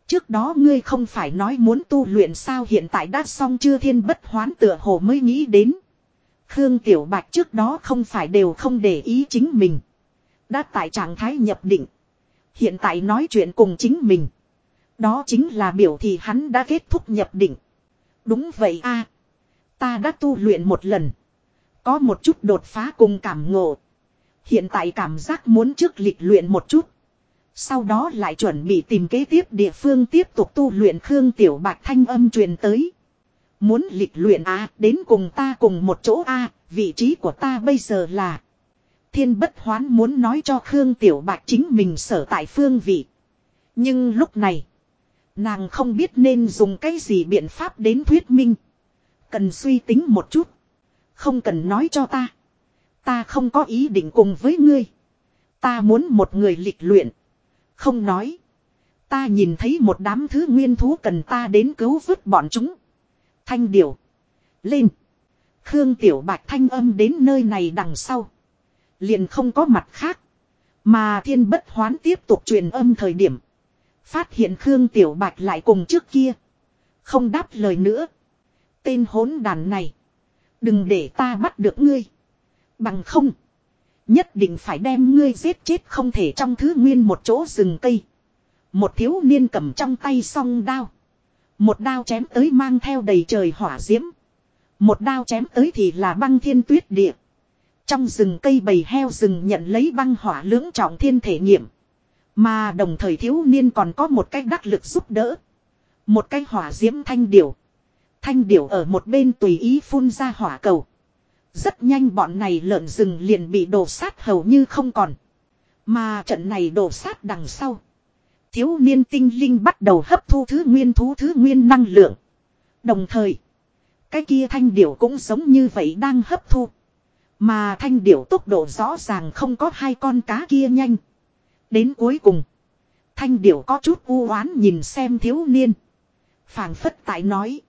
Trước đó ngươi không phải nói muốn tu luyện sao hiện tại đã xong chưa thiên bất hoán tựa hồ mới nghĩ đến. Khương Tiểu Bạch trước đó không phải đều không để ý chính mình. Đã tại trạng thái nhập định. Hiện tại nói chuyện cùng chính mình. Đó chính là biểu thì hắn đã kết thúc nhập định. Đúng vậy a Ta đã tu luyện một lần. Có một chút đột phá cùng cảm ngộ. Hiện tại cảm giác muốn trước lịch luyện một chút. Sau đó lại chuẩn bị tìm kế tiếp địa phương tiếp tục tu luyện Khương Tiểu Bạch thanh âm truyền tới. Muốn lịch luyện à, đến cùng ta cùng một chỗ a vị trí của ta bây giờ là. Thiên bất hoán muốn nói cho Khương Tiểu Bạch chính mình sở tại phương vị. Nhưng lúc này, nàng không biết nên dùng cái gì biện pháp đến thuyết minh. Cần suy tính một chút. Không cần nói cho ta. Ta không có ý định cùng với ngươi. Ta muốn một người lịch luyện. Không nói. Ta nhìn thấy một đám thứ nguyên thú cần ta đến cứu vớt bọn chúng. Thanh điểu. Lên. Khương Tiểu Bạch thanh âm đến nơi này đằng sau. Liền không có mặt khác. Mà thiên bất hoán tiếp tục truyền âm thời điểm. Phát hiện Khương Tiểu Bạch lại cùng trước kia. Không đáp lời nữa. Tên hỗn đàn này. Đừng để ta bắt được ngươi. Bằng không. Nhất định phải đem ngươi giết chết không thể trong thứ nguyên một chỗ rừng cây. Một thiếu niên cầm trong tay song đao. Một đao chém tới mang theo đầy trời hỏa diễm. Một đao chém tới thì là băng thiên tuyết địa. Trong rừng cây bầy heo rừng nhận lấy băng hỏa lưỡng trọng thiên thể nghiệm. Mà đồng thời thiếu niên còn có một cách đắc lực giúp đỡ. Một cái hỏa diễm thanh điểu. Thanh điểu ở một bên tùy ý phun ra hỏa cầu. Rất nhanh bọn này lợn rừng liền bị đổ sát hầu như không còn. Mà trận này đổ sát đằng sau. Thiếu niên tinh linh bắt đầu hấp thu thứ nguyên thú thứ nguyên năng lượng. Đồng thời. Cái kia thanh điểu cũng giống như vậy đang hấp thu. Mà thanh điểu tốc độ rõ ràng không có hai con cá kia nhanh. Đến cuối cùng. Thanh điểu có chút u oán nhìn xem thiếu niên. phảng phất tại nói.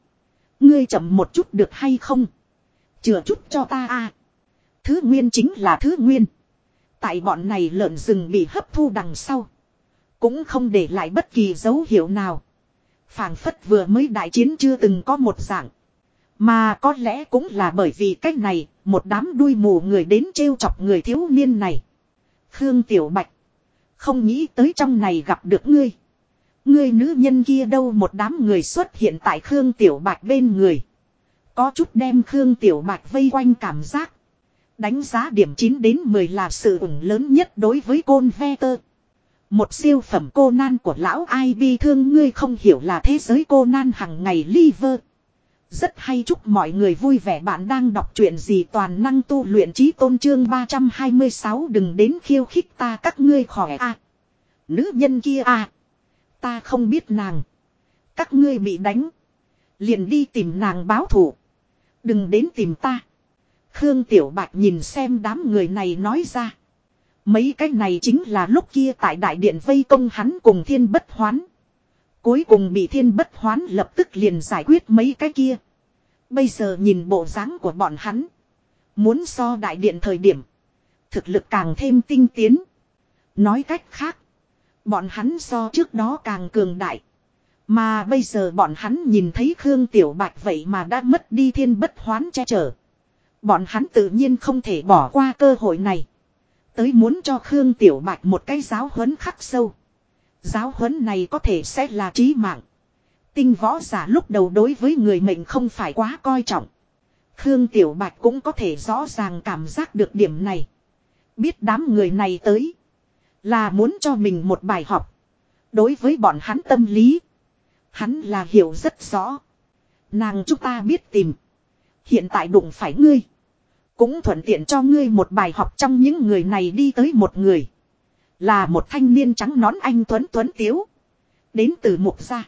Ngươi chậm một chút được hay không? Chừa chút cho ta a. Thứ nguyên chính là thứ nguyên. Tại bọn này lợn rừng bị hấp thu đằng sau. Cũng không để lại bất kỳ dấu hiệu nào. phảng phất vừa mới đại chiến chưa từng có một dạng. Mà có lẽ cũng là bởi vì cách này, một đám đuôi mù người đến trêu chọc người thiếu niên này. Khương Tiểu Bạch. Không nghĩ tới trong này gặp được ngươi. Ngươi nữ nhân kia đâu một đám người xuất hiện tại Khương Tiểu Bạch bên người. Có chút đem Khương Tiểu Bạch vây quanh cảm giác. Đánh giá điểm 9 đến 10 là sự ủng lớn nhất đối với côn ve tơ. Một siêu phẩm cô nan của lão ai bi thương ngươi không hiểu là thế giới cô nan hằng ngày liver. Rất hay chúc mọi người vui vẻ bạn đang đọc truyện gì toàn năng tu luyện trí tôn trương 326 đừng đến khiêu khích ta, các ngươi khỏe a Nữ nhân kia a Ta không biết nàng. Các ngươi bị đánh. Liền đi tìm nàng báo thủ. Đừng đến tìm ta. Khương Tiểu Bạch nhìn xem đám người này nói ra. Mấy cái này chính là lúc kia tại đại điện vây công hắn cùng thiên bất hoán. Cuối cùng bị thiên bất hoán lập tức liền giải quyết mấy cái kia. Bây giờ nhìn bộ dáng của bọn hắn. Muốn so đại điện thời điểm. Thực lực càng thêm tinh tiến. Nói cách khác. Bọn hắn so trước đó càng cường đại. Mà bây giờ bọn hắn nhìn thấy Khương Tiểu Bạch vậy mà đã mất đi thiên bất hoán che chở. Bọn hắn tự nhiên không thể bỏ qua cơ hội này. Tới muốn cho Khương Tiểu Bạch một cái giáo huấn khắc sâu. Giáo huấn này có thể sẽ là trí mạng. Tinh võ giả lúc đầu đối với người mệnh không phải quá coi trọng. Khương Tiểu Bạch cũng có thể rõ ràng cảm giác được điểm này. Biết đám người này tới. Là muốn cho mình một bài học. Đối với bọn hắn tâm lý. Hắn là hiểu rất rõ. Nàng chúng ta biết tìm. Hiện tại đụng phải ngươi. Cũng thuận tiện cho ngươi một bài học trong những người này đi tới một người. Là một thanh niên trắng nón anh Tuấn Tuấn Tiếu. Đến từ mục gia.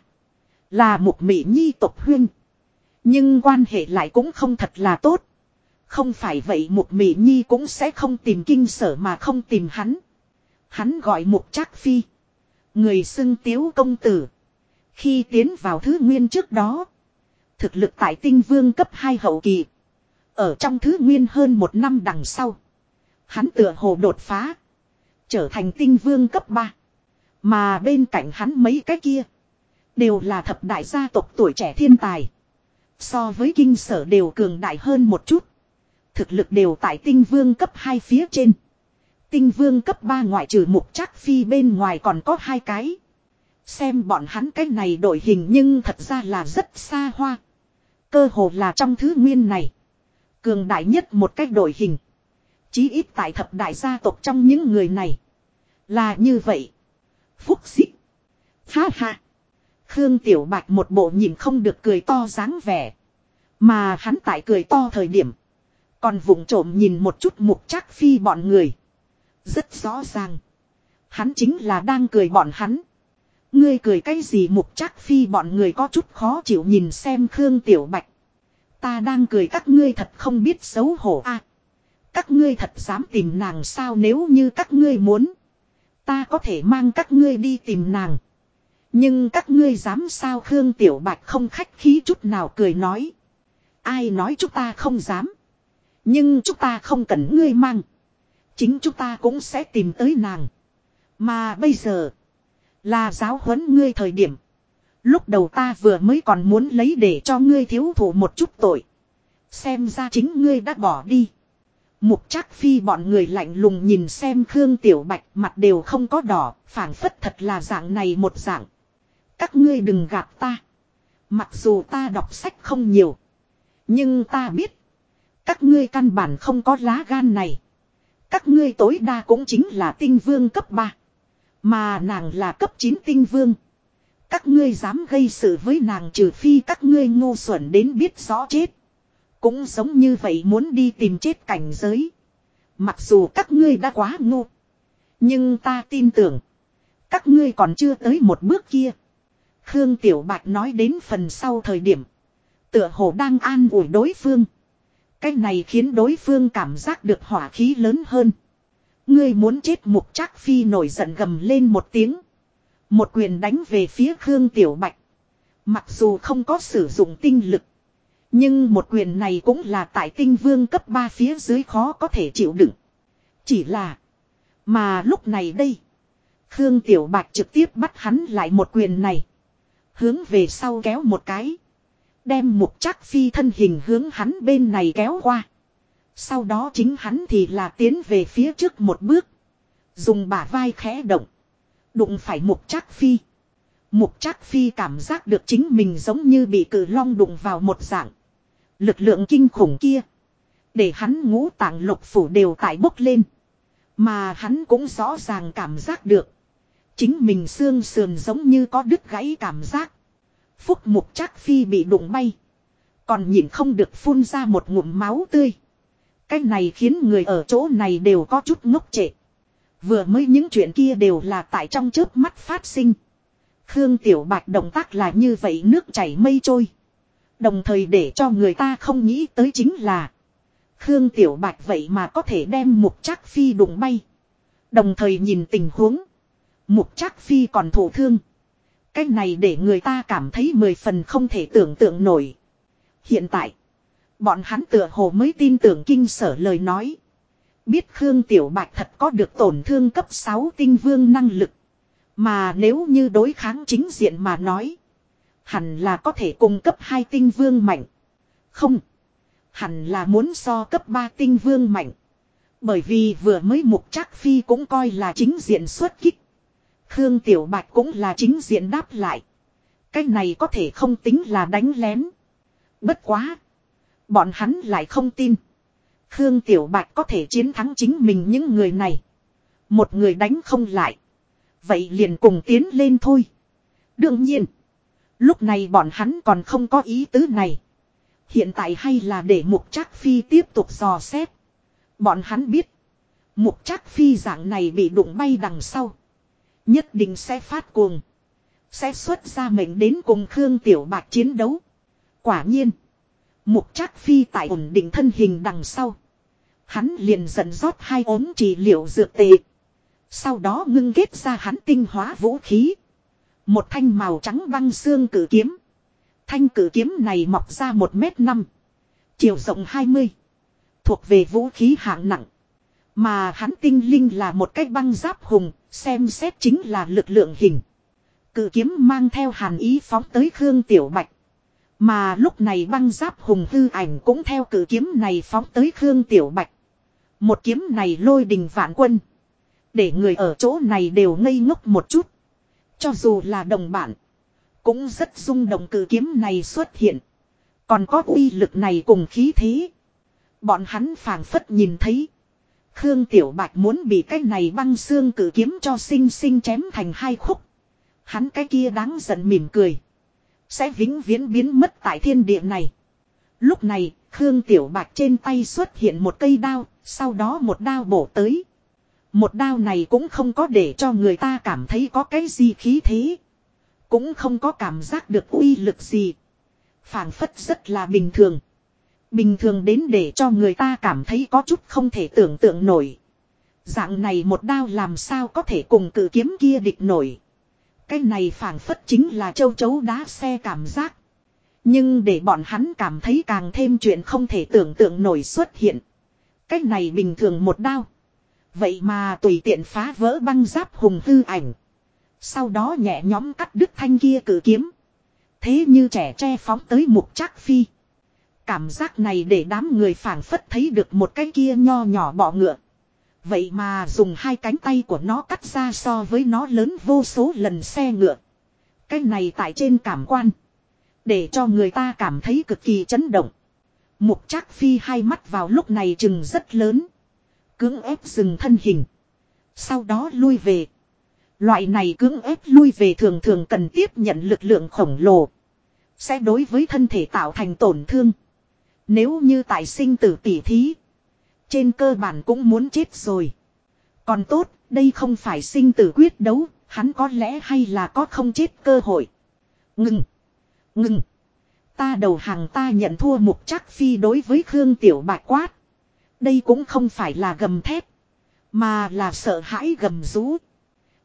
Là một mỹ nhi tộc huyên. Nhưng quan hệ lại cũng không thật là tốt. Không phải vậy một mỹ nhi cũng sẽ không tìm kinh sở mà không tìm hắn. Hắn gọi mục trác phi. Người xưng tiếu công tử. Khi tiến vào thứ nguyên trước đó. Thực lực tại tinh vương cấp 2 hậu kỳ. Ở trong thứ nguyên hơn một năm đằng sau. Hắn tựa hồ đột phá. Trở thành tinh vương cấp 3. Mà bên cạnh hắn mấy cái kia. Đều là thập đại gia tộc tuổi trẻ thiên tài. So với kinh sở đều cường đại hơn một chút. Thực lực đều tại tinh vương cấp 2 phía trên. Tinh vương cấp 3 ngoại trừ mục chắc phi bên ngoài còn có hai cái. Xem bọn hắn cái này đổi hình nhưng thật ra là rất xa hoa. Cơ hồ là trong thứ nguyên này. Cường đại nhất một cách đổi hình. Chí ít tại thập đại gia tộc trong những người này. Là như vậy. Phúc xích. Ha ha. Khương Tiểu Bạch một bộ nhìn không được cười to dáng vẻ. Mà hắn tại cười to thời điểm. Còn vụng trộm nhìn một chút mục chắc phi bọn người. Rất rõ ràng. Hắn chính là đang cười bọn hắn. Ngươi cười cái gì mục chắc phi bọn người có chút khó chịu nhìn xem Khương Tiểu Bạch. Ta đang cười các ngươi thật không biết xấu hổ a các ngươi thật dám tìm nàng sao nếu như các ngươi muốn. Ta có thể mang các ngươi đi tìm nàng. Nhưng các ngươi dám sao Khương Tiểu Bạch không khách khí chút nào cười nói. Ai nói chúng ta không dám. Nhưng chúng ta không cần ngươi mang. Chính chúng ta cũng sẽ tìm tới nàng. Mà bây giờ. Là giáo huấn ngươi thời điểm. Lúc đầu ta vừa mới còn muốn lấy để cho ngươi thiếu thủ một chút tội. Xem ra chính ngươi đã bỏ đi. Mục chắc phi bọn người lạnh lùng nhìn xem Khương Tiểu Bạch mặt đều không có đỏ, phảng phất thật là dạng này một dạng. Các ngươi đừng gạt ta. Mặc dù ta đọc sách không nhiều. Nhưng ta biết. Các ngươi căn bản không có lá gan này. Các ngươi tối đa cũng chính là tinh vương cấp 3. Mà nàng là cấp 9 tinh vương. Các ngươi dám gây sự với nàng trừ phi các ngươi ngu xuẩn đến biết rõ chết. Cũng giống như vậy muốn đi tìm chết cảnh giới. Mặc dù các ngươi đã quá ngu. Nhưng ta tin tưởng. Các ngươi còn chưa tới một bước kia. Khương Tiểu Bạch nói đến phần sau thời điểm. Tựa hồ đang an ủi đối phương. Cái này khiến đối phương cảm giác được hỏa khí lớn hơn. Ngươi muốn chết mục trác phi nổi giận gầm lên một tiếng. Một quyền đánh về phía Khương Tiểu Bạch. Mặc dù không có sử dụng tinh lực. Nhưng một quyền này cũng là tại tinh vương cấp 3 phía dưới khó có thể chịu đựng. Chỉ là. Mà lúc này đây. Khương Tiểu Bạch trực tiếp bắt hắn lại một quyền này. Hướng về sau kéo một cái. Đem mục chắc phi thân hình hướng hắn bên này kéo qua. Sau đó chính hắn thì là tiến về phía trước một bước. Dùng bả vai khẽ động. Đụng phải mục chắc phi. Mục chắc phi cảm giác được chính mình giống như bị cử long đụng vào một dạng. Lực lượng kinh khủng kia. Để hắn ngũ tạng lục phủ đều tại bốc lên. Mà hắn cũng rõ ràng cảm giác được. Chính mình xương sườn giống như có đứt gãy cảm giác. Phúc mục chắc phi bị đụng bay. Còn nhìn không được phun ra một ngụm máu tươi. Cái này khiến người ở chỗ này đều có chút ngốc trệ. Vừa mới những chuyện kia đều là tại trong chớp mắt phát sinh. Khương Tiểu Bạch động tác là như vậy nước chảy mây trôi. Đồng thời để cho người ta không nghĩ tới chính là. Khương Tiểu Bạch vậy mà có thể đem mục chắc phi đụng bay. Đồng thời nhìn tình huống. Mục chắc phi còn thổ thương. Cái này để người ta cảm thấy mười phần không thể tưởng tượng nổi. Hiện tại. Bọn hắn tựa hồ mới tin tưởng kinh sở lời nói. Biết Khương Tiểu Bạch thật có được tổn thương cấp 6 tinh vương năng lực. Mà nếu như đối kháng chính diện mà nói. Hẳn là có thể cung cấp hai tinh vương mạnh. Không. Hẳn là muốn so cấp 3 tinh vương mạnh. Bởi vì vừa mới mục trác phi cũng coi là chính diện xuất kích. Khương Tiểu Bạch cũng là chính diện đáp lại. Cái này có thể không tính là đánh lén. Bất quá. Bọn hắn lại không tin. Khương Tiểu Bạch có thể chiến thắng chính mình những người này. Một người đánh không lại. Vậy liền cùng tiến lên thôi. Đương nhiên. Lúc này bọn hắn còn không có ý tứ này. Hiện tại hay là để Mục Trác Phi tiếp tục dò xét. Bọn hắn biết. Mục Trác Phi dạng này bị đụng bay đằng sau. Nhất định sẽ phát cuồng. Sẽ xuất ra mệnh đến cùng Khương Tiểu Bạch chiến đấu. Quả nhiên. Mục Trác Phi tại ổn định thân hình đằng sau. Hắn liền dẫn rót hai ốm trị liệu dược tệ. Sau đó ngưng kết ra hắn tinh hóa vũ khí. Một thanh màu trắng băng xương cử kiếm. Thanh cử kiếm này mọc ra một mét năm. Chiều rộng 20. Thuộc về vũ khí hạng nặng. Mà hắn tinh linh là một cái băng giáp hùng, xem xét chính là lực lượng hình. Cự kiếm mang theo hàn ý phóng tới Khương Tiểu Bạch. Mà lúc này băng giáp hùng hư ảnh cũng theo cự kiếm này phóng tới Khương Tiểu Bạch. Một kiếm này lôi đình vạn quân. Để người ở chỗ này đều ngây ngốc một chút. Cho dù là đồng bạn. Cũng rất rung động cử kiếm này xuất hiện. Còn có uy lực này cùng khí thế. Bọn hắn phảng phất nhìn thấy. Khương Tiểu Bạch muốn bị cái này băng xương cử kiếm cho sinh sinh chém thành hai khúc. Hắn cái kia đáng giận mỉm cười. Sẽ vĩnh viễn biến mất tại thiên địa này. Lúc này, Khương Tiểu Bạch trên tay xuất hiện một cây đao, sau đó một đao bổ tới. Một đao này cũng không có để cho người ta cảm thấy có cái gì khí thế. Cũng không có cảm giác được uy lực gì. phảng phất rất là bình thường. Bình thường đến để cho người ta cảm thấy có chút không thể tưởng tượng nổi. Dạng này một đao làm sao có thể cùng cử kiếm kia địch nổi. Cái này phảng phất chính là châu chấu đá xe cảm giác. Nhưng để bọn hắn cảm thấy càng thêm chuyện không thể tưởng tượng nổi xuất hiện. Cái này bình thường một đao. Vậy mà tùy tiện phá vỡ băng giáp hùng hư ảnh. Sau đó nhẹ nhóm cắt đứt thanh kia cử kiếm. Thế như trẻ tre phóng tới mục trác phi. Cảm giác này để đám người phảng phất thấy được một cái kia nho nhỏ bọ ngựa. Vậy mà dùng hai cánh tay của nó cắt ra so với nó lớn vô số lần xe ngựa. Cái này tại trên cảm quan. Để cho người ta cảm thấy cực kỳ chấn động. Mục trác phi hai mắt vào lúc này chừng rất lớn. Cưỡng ép dừng thân hình. Sau đó lui về. Loại này cưỡng ép lui về thường thường cần tiếp nhận lực lượng khổng lồ. Sẽ đối với thân thể tạo thành tổn thương. Nếu như tại sinh tử tỷ thí. Trên cơ bản cũng muốn chết rồi. Còn tốt, đây không phải sinh tử quyết đấu, hắn có lẽ hay là có không chết cơ hội. Ngừng. Ngừng. Ta đầu hàng ta nhận thua mục chắc phi đối với Khương Tiểu Bạch quát. Đây cũng không phải là gầm thép. Mà là sợ hãi gầm rú.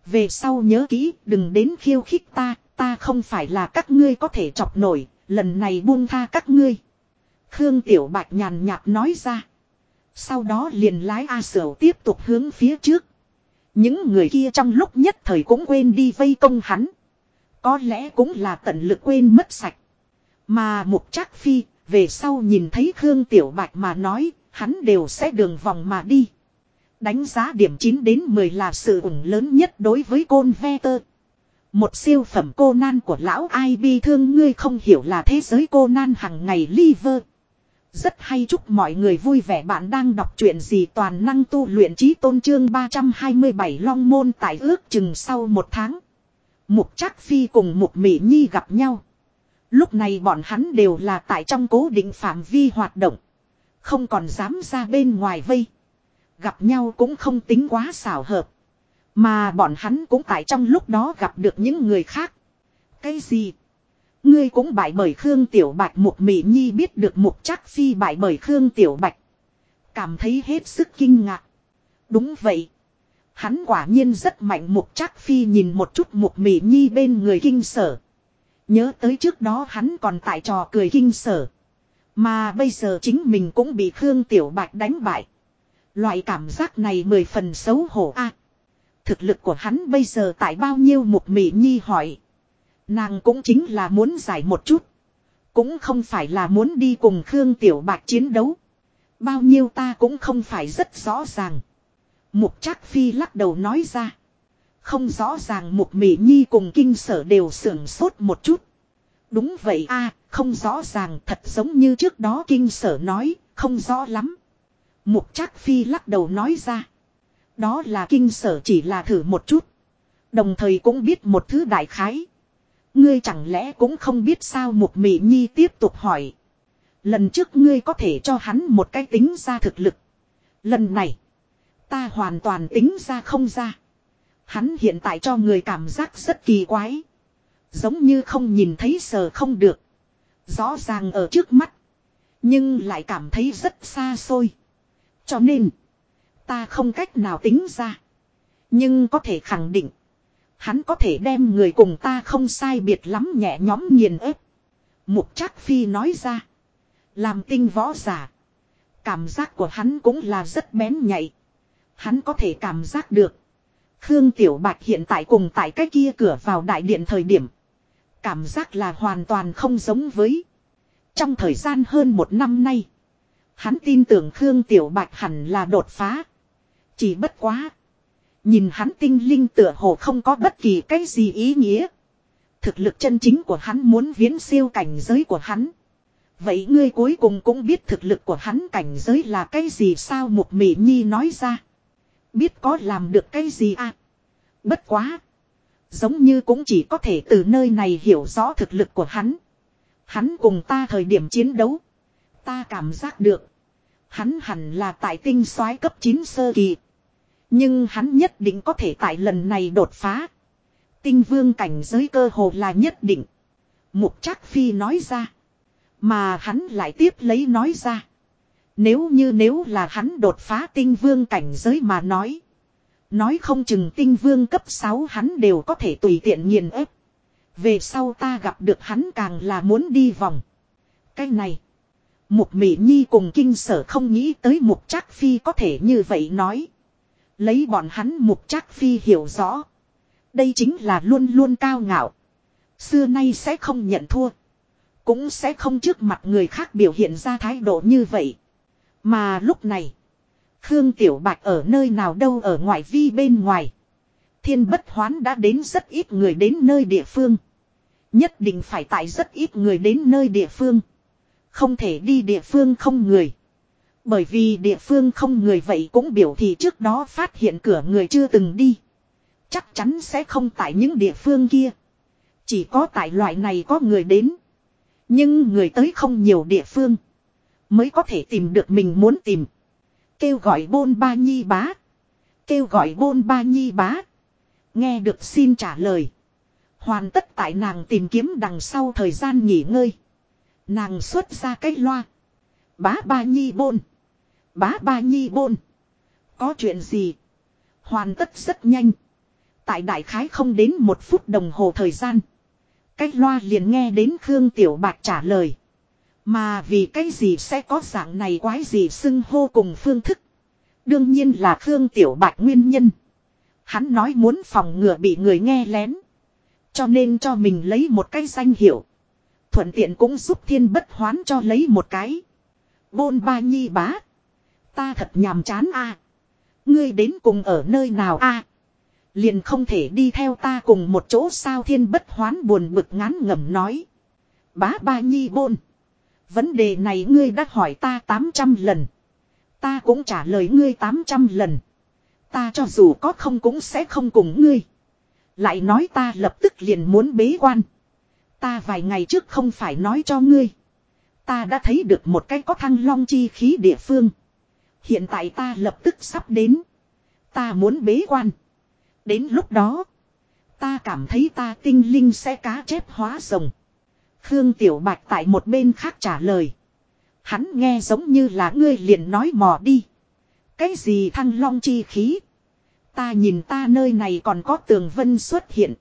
Về sau nhớ kỹ đừng đến khiêu khích ta. Ta không phải là các ngươi có thể chọc nổi. Lần này buông tha các ngươi. Khương Tiểu Bạch nhàn nhạt nói ra. Sau đó liền lái A Sở tiếp tục hướng phía trước. Những người kia trong lúc nhất thời cũng quên đi vây công hắn. Có lẽ cũng là tận lực quên mất sạch. Mà mục trác phi, về sau nhìn thấy Khương Tiểu Bạch mà nói, hắn đều sẽ đường vòng mà đi. Đánh giá điểm 9 đến 10 là sự ủng lớn nhất đối với côn ve tơ. Một siêu phẩm cô nan của lão ai bi thương ngươi không hiểu là thế giới cô nan hằng ngày liver. Rất hay chúc mọi người vui vẻ bạn đang đọc truyện gì toàn năng tu luyện trí tôn trương 327 long môn tại ước chừng sau một tháng. Mục chắc phi cùng mục mỹ nhi gặp nhau. Lúc này bọn hắn đều là tại trong cố định phạm vi hoạt động. Không còn dám ra bên ngoài vây. Gặp nhau cũng không tính quá xảo hợp. Mà bọn hắn cũng tại trong lúc đó gặp được những người khác. Cái gì? Ngươi cũng bại bởi Khương Tiểu Bạch một mỹ nhi biết được mục chắc phi bại bởi Khương Tiểu Bạch. Cảm thấy hết sức kinh ngạc. Đúng vậy. Hắn quả nhiên rất mạnh mục chắc phi nhìn một chút mục mỹ nhi bên người kinh sở. Nhớ tới trước đó hắn còn tại trò cười kinh sở. Mà bây giờ chính mình cũng bị Khương Tiểu Bạch đánh bại. Loại cảm giác này mười phần xấu hổ a. thực lực của hắn bây giờ tại bao nhiêu mục mỹ nhi hỏi. Nàng cũng chính là muốn giải một chút. Cũng không phải là muốn đi cùng Khương Tiểu Bạch chiến đấu. Bao nhiêu ta cũng không phải rất rõ ràng. Mục Trác Phi lắc đầu nói ra. Không rõ ràng Mục Mỹ Nhi cùng kinh sở đều sưởng sốt một chút. Đúng vậy a, không rõ ràng thật giống như trước đó kinh sở nói, không rõ lắm. Mục Trác Phi lắc đầu nói ra. Đó là kinh sở chỉ là thử một chút. Đồng thời cũng biết một thứ đại khái. Ngươi chẳng lẽ cũng không biết sao Mục Mỹ Nhi tiếp tục hỏi. Lần trước ngươi có thể cho hắn một cái tính ra thực lực. Lần này. Ta hoàn toàn tính ra không ra. Hắn hiện tại cho người cảm giác rất kỳ quái. Giống như không nhìn thấy sờ không được. Rõ ràng ở trước mắt. Nhưng lại cảm thấy rất xa xôi. Cho nên. Ta không cách nào tính ra. Nhưng có thể khẳng định. Hắn có thể đem người cùng ta không sai biệt lắm nhẹ nhóm nghiền ép. Mục Trác Phi nói ra. Làm tinh võ giả. Cảm giác của hắn cũng là rất bén nhạy. Hắn có thể cảm giác được. Khương Tiểu Bạch hiện tại cùng tại cái kia cửa vào đại điện thời điểm. Cảm giác là hoàn toàn không giống với. Trong thời gian hơn một năm nay. Hắn tin tưởng Khương Tiểu Bạch hẳn là đột phá. Chỉ bất quá. Nhìn hắn tinh linh tựa hồ không có bất kỳ cái gì ý nghĩa. Thực lực chân chính của hắn muốn viễn siêu cảnh giới của hắn. Vậy ngươi cuối cùng cũng biết thực lực của hắn cảnh giới là cái gì sao một mỉ nhi nói ra. Biết có làm được cái gì à. Bất quá. Giống như cũng chỉ có thể từ nơi này hiểu rõ thực lực của hắn. Hắn cùng ta thời điểm chiến đấu. Ta cảm giác được. Hắn hẳn là tại tinh soái cấp 9 sơ kỳ. Nhưng hắn nhất định có thể tại lần này đột phá. Tinh vương cảnh giới cơ hồ là nhất định. Mục Trác Phi nói ra. Mà hắn lại tiếp lấy nói ra. Nếu như nếu là hắn đột phá tinh vương cảnh giới mà nói. Nói không chừng tinh vương cấp 6 hắn đều có thể tùy tiện nghiền ép. Về sau ta gặp được hắn càng là muốn đi vòng. Cái này. Mục Mỹ Nhi cùng kinh sở không nghĩ tới Mục Trác Phi có thể như vậy nói. Lấy bọn hắn Mục Trác Phi hiểu rõ. Đây chính là luôn luôn cao ngạo. Xưa nay sẽ không nhận thua. Cũng sẽ không trước mặt người khác biểu hiện ra thái độ như vậy. Mà lúc này. Khương Tiểu Bạch ở nơi nào đâu ở ngoại vi bên ngoài. Thiên bất hoán đã đến rất ít người đến nơi địa phương. Nhất định phải tại rất ít người đến nơi địa phương. Không thể đi địa phương không người. Bởi vì địa phương không người vậy cũng biểu thị trước đó phát hiện cửa người chưa từng đi. Chắc chắn sẽ không tại những địa phương kia. Chỉ có tại loại này có người đến. Nhưng người tới không nhiều địa phương. Mới có thể tìm được mình muốn tìm. Kêu gọi bôn ba nhi bá. Kêu gọi bôn ba nhi bá. Nghe được xin trả lời. Hoàn tất tại nàng tìm kiếm đằng sau thời gian nghỉ ngơi. Nàng xuất ra cái loa. Bá ba nhi bôn. Bá ba nhi bôn. Có chuyện gì? Hoàn tất rất nhanh. Tại đại khái không đến một phút đồng hồ thời gian. Cái loa liền nghe đến Khương Tiểu Bạc trả lời. Mà vì cái gì sẽ có dạng này quái gì xưng hô cùng phương thức. Đương nhiên là Khương Tiểu Bạch nguyên nhân. Hắn nói muốn phòng ngừa bị người nghe lén. Cho nên cho mình lấy một cái danh hiệu. Thuận tiện cũng giúp thiên bất hoán cho lấy một cái. Bôn ba nhi bá. Ta thật nhàm chán a. Ngươi đến cùng ở nơi nào a? Liền không thể đi theo ta cùng một chỗ sao thiên bất hoán buồn bực ngán ngẩm nói. Bá ba nhi bôn. Vấn đề này ngươi đã hỏi ta 800 lần. Ta cũng trả lời ngươi 800 lần. Ta cho dù có không cũng sẽ không cùng ngươi. Lại nói ta lập tức liền muốn bế quan. Ta vài ngày trước không phải nói cho ngươi. Ta đã thấy được một cái có thăng long chi khí địa phương. Hiện tại ta lập tức sắp đến. Ta muốn bế quan. Đến lúc đó. Ta cảm thấy ta tinh linh sẽ cá chép hóa rồng. Khương Tiểu Bạch tại một bên khác trả lời. Hắn nghe giống như là ngươi liền nói mò đi. Cái gì thăng long chi khí? Ta nhìn ta nơi này còn có tường vân xuất hiện.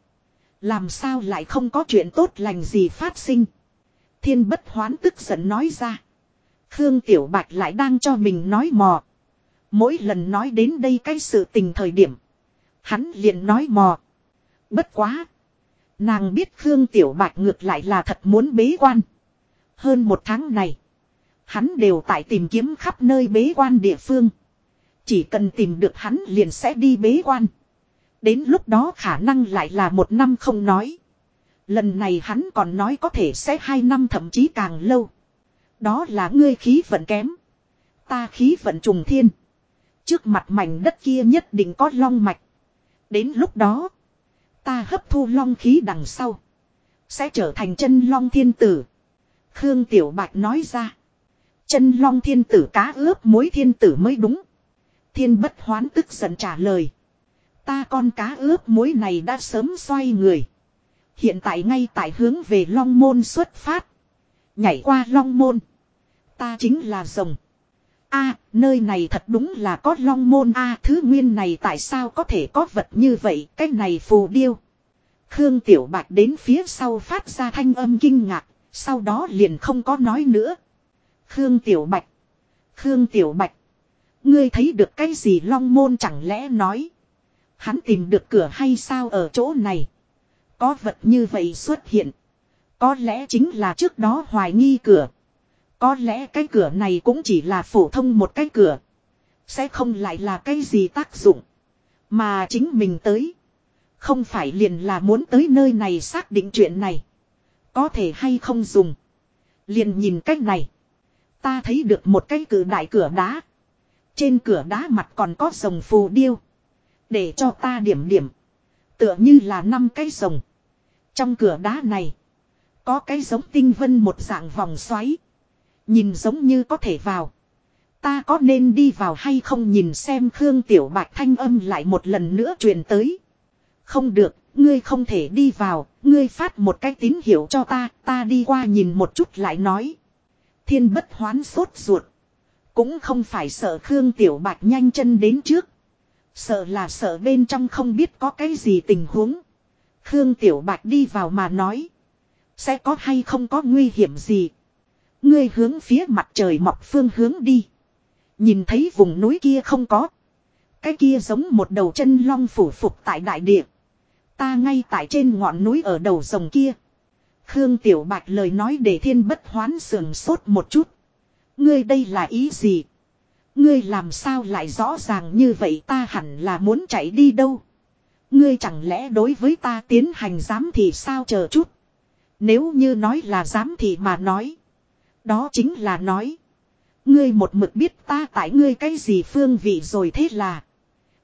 Làm sao lại không có chuyện tốt lành gì phát sinh? Thiên bất hoán tức giận nói ra. Khương Tiểu Bạch lại đang cho mình nói mò. Mỗi lần nói đến đây cái sự tình thời điểm. Hắn liền nói mò. Bất quá. Nàng biết Khương Tiểu Bạch ngược lại là thật muốn bế quan. Hơn một tháng này. Hắn đều tại tìm kiếm khắp nơi bế quan địa phương. Chỉ cần tìm được hắn liền sẽ đi bế quan. Đến lúc đó khả năng lại là một năm không nói. Lần này hắn còn nói có thể sẽ hai năm thậm chí càng lâu. Đó là ngươi khí vận kém. Ta khí vận trùng thiên. Trước mặt mảnh đất kia nhất định có long mạch. Đến lúc đó. Ta hấp thu long khí đằng sau. Sẽ trở thành chân long thiên tử. Khương Tiểu Bạch nói ra. Chân long thiên tử cá ướp mối thiên tử mới đúng. Thiên bất hoán tức giận trả lời. Ta con cá ướp mối này đã sớm xoay người. Hiện tại ngay tại hướng về long môn xuất phát. Nhảy qua long môn. Ta chính là rồng a nơi này thật đúng là có long môn a thứ nguyên này tại sao có thể có vật như vậy, cái này phù điêu. Khương Tiểu Bạch đến phía sau phát ra thanh âm kinh ngạc, sau đó liền không có nói nữa. Khương Tiểu Bạch. Khương Tiểu Bạch. Ngươi thấy được cái gì long môn chẳng lẽ nói. Hắn tìm được cửa hay sao ở chỗ này. Có vật như vậy xuất hiện. Có lẽ chính là trước đó hoài nghi cửa. Có lẽ cái cửa này cũng chỉ là phổ thông một cái cửa. Sẽ không lại là cái gì tác dụng. Mà chính mình tới. Không phải liền là muốn tới nơi này xác định chuyện này. Có thể hay không dùng. Liền nhìn cách này. Ta thấy được một cái cử đại cửa đá. Trên cửa đá mặt còn có rồng phù điêu. Để cho ta điểm điểm. Tựa như là năm cái rồng. Trong cửa đá này. Có cái giống tinh vân một dạng vòng xoáy. Nhìn giống như có thể vào. Ta có nên đi vào hay không nhìn xem Khương Tiểu Bạch thanh âm lại một lần nữa truyền tới. Không được, ngươi không thể đi vào, ngươi phát một cái tín hiệu cho ta, ta đi qua nhìn một chút lại nói. Thiên bất hoán sốt ruột. Cũng không phải sợ Khương Tiểu Bạch nhanh chân đến trước. Sợ là sợ bên trong không biết có cái gì tình huống. Khương Tiểu Bạch đi vào mà nói. Sẽ có hay không có nguy hiểm gì. Ngươi hướng phía mặt trời mọc phương hướng đi. Nhìn thấy vùng núi kia không có. Cái kia giống một đầu chân long phủ phục tại đại địa. Ta ngay tại trên ngọn núi ở đầu rồng kia. Khương Tiểu Bạch lời nói để thiên bất hoán sườn sốt một chút. Ngươi đây là ý gì? Ngươi làm sao lại rõ ràng như vậy ta hẳn là muốn chạy đi đâu? Ngươi chẳng lẽ đối với ta tiến hành dám thì sao chờ chút? Nếu như nói là dám thì mà nói. Đó chính là nói. Ngươi một mực biết ta tại ngươi cái gì phương vị rồi thế là.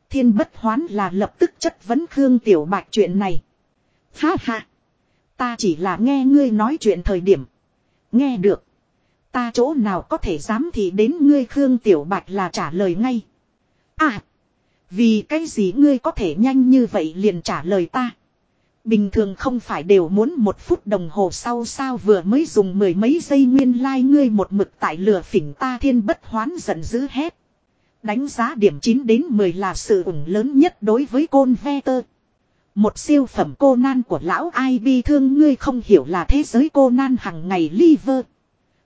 Thiên bất hoán là lập tức chất vấn Khương Tiểu Bạch chuyện này. Ha ha. Ta chỉ là nghe ngươi nói chuyện thời điểm. Nghe được. Ta chỗ nào có thể dám thì đến ngươi Khương Tiểu Bạch là trả lời ngay. À. Vì cái gì ngươi có thể nhanh như vậy liền trả lời ta. Bình thường không phải đều muốn một phút đồng hồ sau sao vừa mới dùng mười mấy giây nguyên lai like ngươi một mực tại lửa phỉnh ta thiên bất hoán giận dữ hết. Đánh giá điểm 9 đến 10 là sự ủng lớn nhất đối với côn ve tơ. Một siêu phẩm cô nan của lão ai bi thương ngươi không hiểu là thế giới cô nan hằng ngày liver.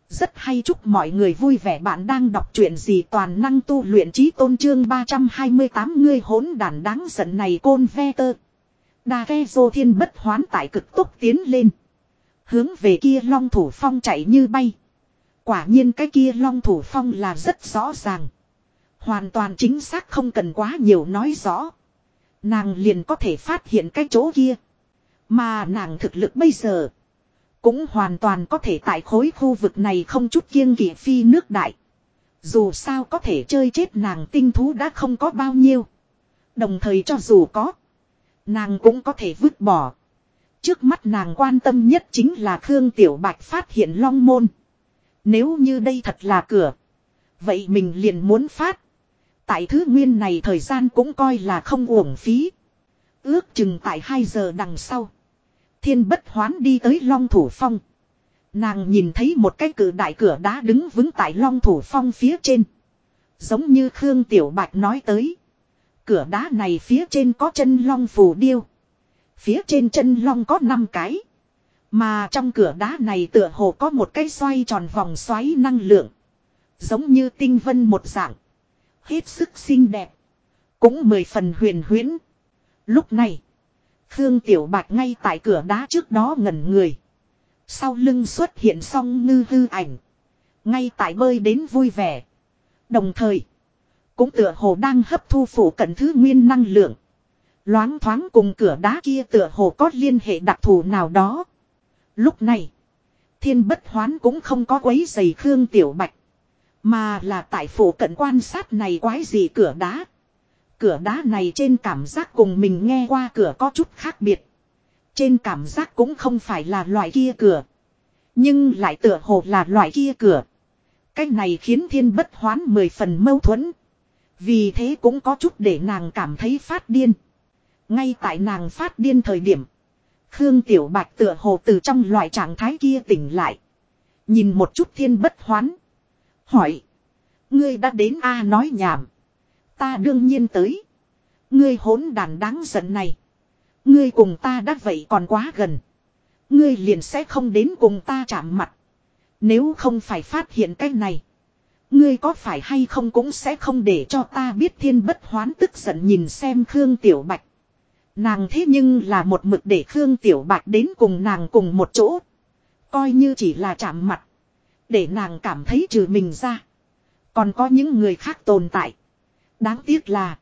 Rất hay chúc mọi người vui vẻ bạn đang đọc chuyện gì toàn năng tu luyện trí tôn trương 328 ngươi hỗn đàn đáng giận này côn ve tơ. Đa ghe dô thiên bất hoán tại cực tốc tiến lên. Hướng về kia long thủ phong chạy như bay. Quả nhiên cái kia long thủ phong là rất rõ ràng. Hoàn toàn chính xác không cần quá nhiều nói rõ. Nàng liền có thể phát hiện cái chỗ kia. Mà nàng thực lực bây giờ. Cũng hoàn toàn có thể tại khối khu vực này không chút kiêng kỵ phi nước đại. Dù sao có thể chơi chết nàng tinh thú đã không có bao nhiêu. Đồng thời cho dù có. Nàng cũng có thể vứt bỏ. Trước mắt nàng quan tâm nhất chính là Khương Tiểu Bạch phát hiện long môn. Nếu như đây thật là cửa. Vậy mình liền muốn phát. Tại thứ nguyên này thời gian cũng coi là không uổng phí. Ước chừng tại 2 giờ đằng sau. Thiên bất hoán đi tới Long Thủ Phong. Nàng nhìn thấy một cái cử đại cửa đá đứng vững tại Long Thủ Phong phía trên. Giống như Khương Tiểu Bạch nói tới. Cửa đá này phía trên có chân long phù điêu. Phía trên chân long có 5 cái. Mà trong cửa đá này tựa hồ có một cái xoay tròn vòng xoáy năng lượng. Giống như tinh vân một dạng. Hết sức xinh đẹp. Cũng mười phần huyền huyễn. Lúc này. Khương Tiểu Bạch ngay tại cửa đá trước đó ngẩn người. Sau lưng xuất hiện song ngư hư ảnh. Ngay tại bơi đến vui vẻ. Đồng thời. Cũng tựa hồ đang hấp thu phủ cận thứ nguyên năng lượng. Loáng thoáng cùng cửa đá kia tựa hồ có liên hệ đặc thù nào đó. Lúc này. Thiên bất hoán cũng không có quấy giày Khương Tiểu Bạch. Mà là tại phủ cận quan sát này quái gì cửa đá. Cửa đá này trên cảm giác cùng mình nghe qua cửa có chút khác biệt. Trên cảm giác cũng không phải là loại kia cửa. Nhưng lại tựa hồ là loại kia cửa. Cái này khiến thiên bất hoán mười phần mâu thuẫn. Vì thế cũng có chút để nàng cảm thấy phát điên. Ngay tại nàng phát điên thời điểm. Khương Tiểu Bạch tựa hồ từ trong loại trạng thái kia tỉnh lại. Nhìn một chút thiên bất hoán. Hỏi. Ngươi đã đến A nói nhảm. Ta đương nhiên tới. Ngươi hỗn đàn đáng giận này. Ngươi cùng ta đã vậy còn quá gần. Ngươi liền sẽ không đến cùng ta chạm mặt. Nếu không phải phát hiện cái này. Ngươi có phải hay không cũng sẽ không để cho ta biết thiên bất hoán tức giận nhìn xem Khương Tiểu Bạch. Nàng thế nhưng là một mực để Khương Tiểu Bạch đến cùng nàng cùng một chỗ. Coi như chỉ là chạm mặt. Để nàng cảm thấy trừ mình ra. Còn có những người khác tồn tại. Đáng tiếc là.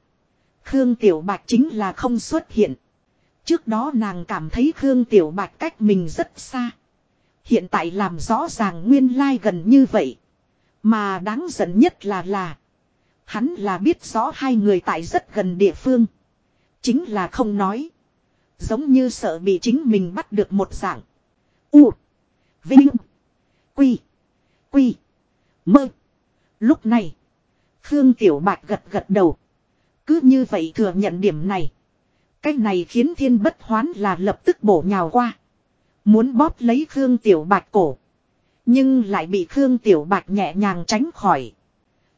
Khương Tiểu Bạch chính là không xuất hiện. Trước đó nàng cảm thấy Khương Tiểu Bạch cách mình rất xa. Hiện tại làm rõ ràng nguyên lai gần như vậy. Mà đáng giận nhất là là. Hắn là biết rõ hai người tại rất gần địa phương. Chính là không nói. Giống như sợ bị chính mình bắt được một dạng. U. Vinh. Quy. Quy. Mơ. Lúc này. Khương Tiểu Bạch gật gật đầu. Cứ như vậy thừa nhận điểm này. Cái này khiến thiên bất hoán là lập tức bổ nhào qua. Muốn bóp lấy Khương Tiểu Bạch cổ. Nhưng lại bị Khương Tiểu Bạch nhẹ nhàng tránh khỏi.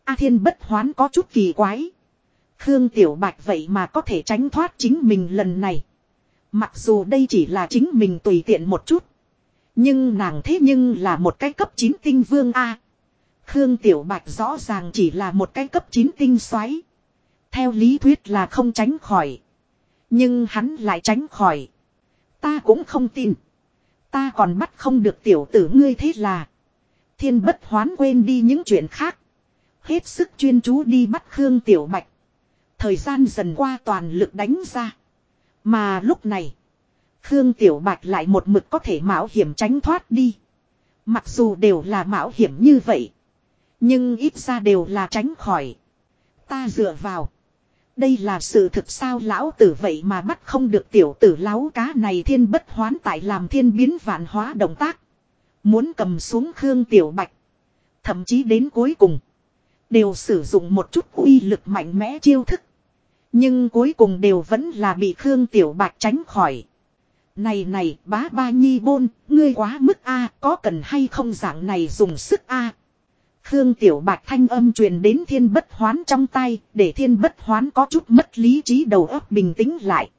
A thiên bất hoán có chút kỳ quái. Khương Tiểu Bạch vậy mà có thể tránh thoát chính mình lần này. Mặc dù đây chỉ là chính mình tùy tiện một chút. Nhưng nàng thế nhưng là một cái cấp 9 tinh vương A. Khương Tiểu Bạch rõ ràng chỉ là một cái cấp 9 tinh xoáy. Theo lý thuyết là không tránh khỏi. Nhưng hắn lại tránh khỏi. Ta cũng không tin. Ta còn bắt không được tiểu tử ngươi thế là. Thiên bất hoán quên đi những chuyện khác. Hết sức chuyên chú đi bắt Khương Tiểu Bạch. Thời gian dần qua toàn lực đánh ra. Mà lúc này. Khương Tiểu Bạch lại một mực có thể mạo hiểm tránh thoát đi. Mặc dù đều là mạo hiểm như vậy. Nhưng ít ra đều là tránh khỏi. Ta dựa vào. Đây là sự thực sao lão tử vậy mà bắt không được tiểu tử láo cá này thiên bất hoán tại làm thiên biến vạn hóa động tác. Muốn cầm xuống Khương Tiểu Bạch. Thậm chí đến cuối cùng. Đều sử dụng một chút uy lực mạnh mẽ chiêu thức. Nhưng cuối cùng đều vẫn là bị Khương Tiểu Bạch tránh khỏi. Này này bá ba nhi bôn, ngươi quá mức A, có cần hay không dạng này dùng sức A. Khương Tiểu Bạch thanh âm truyền đến thiên bất hoán trong tay, để thiên bất hoán có chút mất lý trí đầu óc bình tĩnh lại.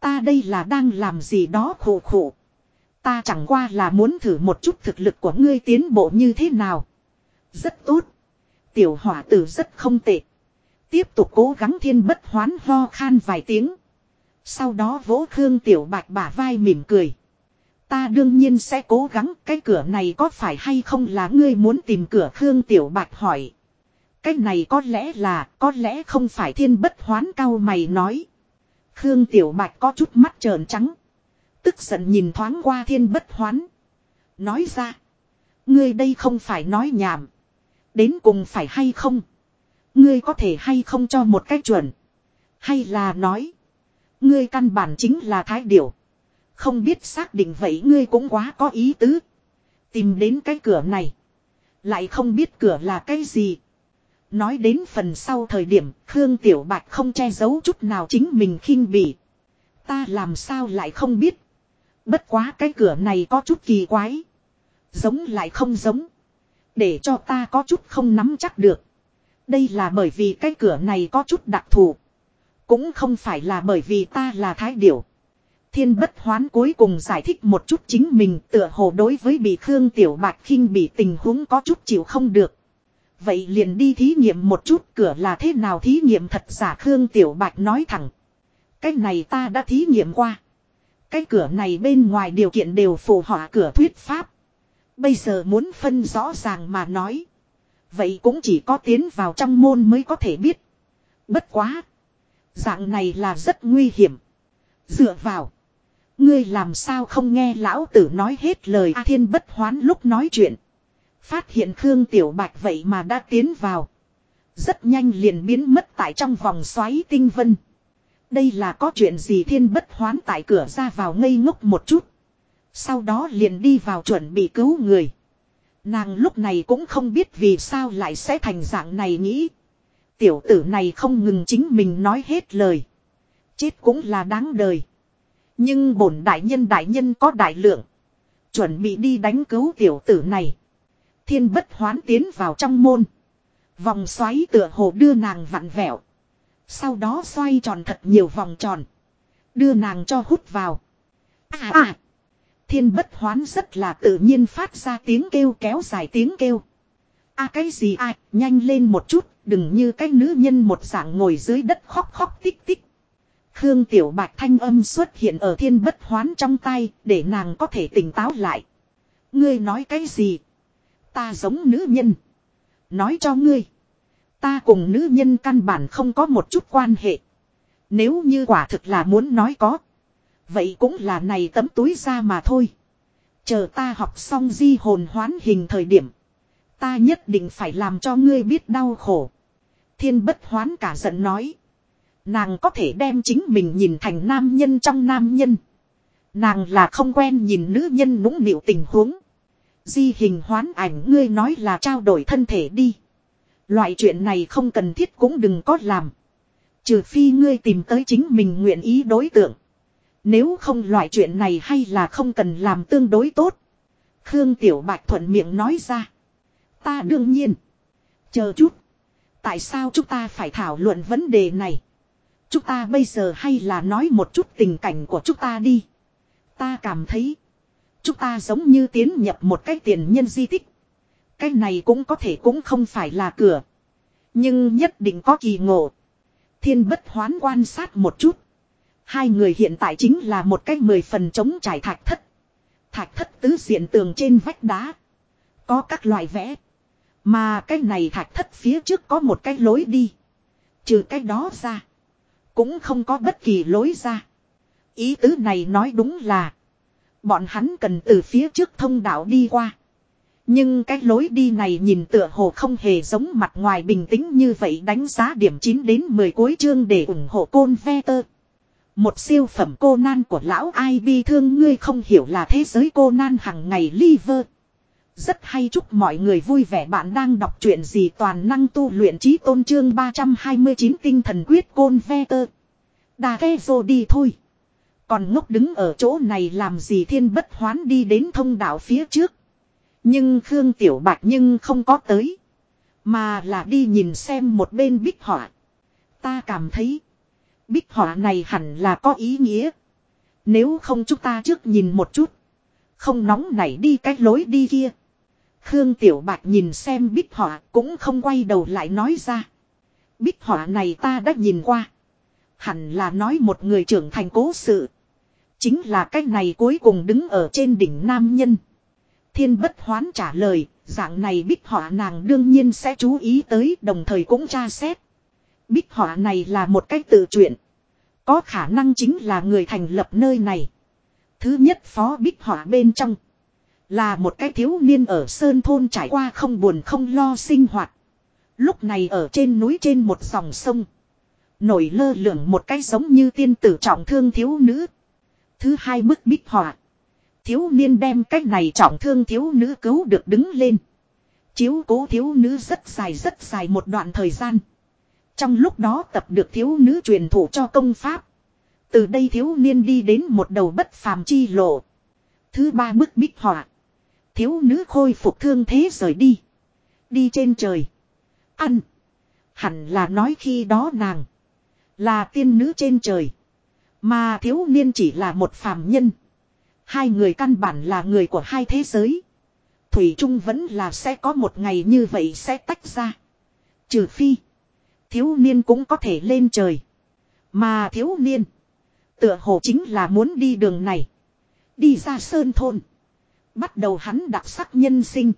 Ta đây là đang làm gì đó khổ khổ. Ta chẳng qua là muốn thử một chút thực lực của ngươi tiến bộ như thế nào. Rất tốt. Tiểu hỏa tử rất không tệ. Tiếp tục cố gắng thiên bất hoán ho khan vài tiếng. Sau đó vỗ Khương Tiểu Bạch bả vai mỉm cười. Ta đương nhiên sẽ cố gắng cái cửa này có phải hay không là ngươi muốn tìm cửa Khương Tiểu Bạch hỏi. Cái này có lẽ là, có lẽ không phải thiên bất hoán cao mày nói. Khương Tiểu Bạch có chút mắt trợn trắng. Tức giận nhìn thoáng qua thiên bất hoán. Nói ra. Ngươi đây không phải nói nhảm. Đến cùng phải hay không. Ngươi có thể hay không cho một cách chuẩn. Hay là nói. Ngươi căn bản chính là thái điểu. Không biết xác định vậy ngươi cũng quá có ý tứ. Tìm đến cái cửa này. Lại không biết cửa là cái gì. Nói đến phần sau thời điểm, Khương Tiểu Bạch không che giấu chút nào chính mình khinh bỉ. Ta làm sao lại không biết. Bất quá cái cửa này có chút kỳ quái. Giống lại không giống. Để cho ta có chút không nắm chắc được. Đây là bởi vì cái cửa này có chút đặc thù. Cũng không phải là bởi vì ta là thái điểu. Thiên bất hoán cuối cùng giải thích một chút chính mình tựa hồ đối với bị Khương Tiểu Bạch khinh bị tình huống có chút chịu không được. Vậy liền đi thí nghiệm một chút cửa là thế nào thí nghiệm thật giả Khương Tiểu Bạch nói thẳng. Cái này ta đã thí nghiệm qua. Cái cửa này bên ngoài điều kiện đều phù họa cửa thuyết pháp. Bây giờ muốn phân rõ ràng mà nói. Vậy cũng chỉ có tiến vào trong môn mới có thể biết. Bất quá. Dạng này là rất nguy hiểm. Dựa vào. Ngươi làm sao không nghe lão tử nói hết lời A Thiên bất hoán lúc nói chuyện. Phát hiện Khương Tiểu Bạch vậy mà đã tiến vào. Rất nhanh liền biến mất tại trong vòng xoáy tinh vân. Đây là có chuyện gì thiên bất hoán tại cửa ra vào ngây ngốc một chút. Sau đó liền đi vào chuẩn bị cứu người. Nàng lúc này cũng không biết vì sao lại sẽ thành dạng này nghĩ. Tiểu tử này không ngừng chính mình nói hết lời. Chết cũng là đáng đời. Nhưng bổn đại nhân đại nhân có đại lượng. Chuẩn bị đi đánh cứu tiểu tử này. Thiên bất hoán tiến vào trong môn. Vòng xoáy tựa hồ đưa nàng vặn vẹo. Sau đó xoay tròn thật nhiều vòng tròn. Đưa nàng cho hút vào. À à. Thiên bất hoán rất là tự nhiên phát ra tiếng kêu kéo dài tiếng kêu. a cái gì à, nhanh lên một chút, đừng như cái nữ nhân một dạng ngồi dưới đất khóc khóc tích tích. Khương Tiểu Bạch thanh âm xuất hiện ở thiên bất hoán trong tay, để nàng có thể tỉnh táo lại. Ngươi nói cái gì? Ta giống nữ nhân. Nói cho ngươi. Ta cùng nữ nhân căn bản không có một chút quan hệ. Nếu như quả thực là muốn nói có. Vậy cũng là này tấm túi ra mà thôi. Chờ ta học xong di hồn hoán hình thời điểm. Ta nhất định phải làm cho ngươi biết đau khổ. Thiên bất hoán cả giận nói. Nàng có thể đem chính mình nhìn thành nam nhân trong nam nhân. Nàng là không quen nhìn nữ nhân nũng nịu tình huống. Di hình hoán ảnh ngươi nói là trao đổi thân thể đi. Loại chuyện này không cần thiết cũng đừng có làm. Trừ phi ngươi tìm tới chính mình nguyện ý đối tượng. Nếu không loại chuyện này hay là không cần làm tương đối tốt. Khương Tiểu Bạch thuận miệng nói ra. Ta đương nhiên. Chờ chút. Tại sao chúng ta phải thảo luận vấn đề này? Chúng ta bây giờ hay là nói một chút tình cảnh của chúng ta đi. Ta cảm thấy. Chúng ta giống như tiến nhập một cái tiền nhân di tích. Cái này cũng có thể cũng không phải là cửa. Nhưng nhất định có kỳ ngộ. Thiên bất hoán quan sát một chút. Hai người hiện tại chính là một cái mười phần chống trải thạch thất. Thạch thất tứ diện tường trên vách đá. Có các loại vẽ. Mà cái này thạch thất phía trước có một cái lối đi. Trừ cái đó ra. Cũng không có bất kỳ lối ra. Ý tứ này nói đúng là. Bọn hắn cần từ phía trước thông đạo đi qua. Nhưng cái lối đi này nhìn tựa hồ không hề giống mặt ngoài bình tĩnh như vậy đánh giá điểm 9 đến 10 cuối chương để ủng hộ côn ve tơ. Một siêu phẩm cô nan của lão ai bi thương, ngươi không hiểu là thế giới cô nan hằng ngày liver. Rất hay chúc mọi người vui vẻ bạn đang đọc truyện gì toàn năng tu luyện trí tôn trương 329 tinh thần quyết côn ve tơ. Đà ghe vô đi thôi. Còn ngốc đứng ở chỗ này làm gì thiên bất hoán đi đến thông đạo phía trước. Nhưng Khương Tiểu Bạch nhưng không có tới. Mà là đi nhìn xem một bên bích họa. Ta cảm thấy. Bích họa này hẳn là có ý nghĩa. Nếu không chúng ta trước nhìn một chút. Không nóng nảy đi cách lối đi kia. Khương Tiểu Bạch nhìn xem bích họa cũng không quay đầu lại nói ra. Bích họa này ta đã nhìn qua. Hẳn là nói một người trưởng thành cố sự. Chính là cách này cuối cùng đứng ở trên đỉnh nam nhân. Thiên bất hoán trả lời, dạng này bích họa nàng đương nhiên sẽ chú ý tới đồng thời cũng tra xét. Bích họa này là một cách tự truyện. Có khả năng chính là người thành lập nơi này. Thứ nhất phó bích họa bên trong. Là một cái thiếu niên ở Sơn Thôn trải qua không buồn không lo sinh hoạt. Lúc này ở trên núi trên một dòng sông. Nổi lơ lửng một cái giống như tiên tử trọng thương thiếu nữ. Thứ hai bức bích họa. Thiếu niên đem cách này trọng thương thiếu nữ cứu được đứng lên. Chiếu cố thiếu nữ rất dài rất dài một đoạn thời gian. Trong lúc đó tập được thiếu nữ truyền thủ cho công pháp. Từ đây thiếu niên đi đến một đầu bất phàm chi lộ. Thứ ba bức bích họa. Thiếu nữ khôi phục thương thế rời đi. Đi trên trời. Ăn. Hẳn là nói khi đó nàng. Là tiên nữ trên trời. Mà thiếu niên chỉ là một phàm nhân. Hai người căn bản là người của hai thế giới. Thủy Trung vẫn là sẽ có một ngày như vậy sẽ tách ra. Trừ phi. Thiếu niên cũng có thể lên trời. Mà thiếu niên. Tựa hồ chính là muốn đi đường này. Đi ra sơn thôn. Bắt đầu hắn đặc sắc nhân sinh.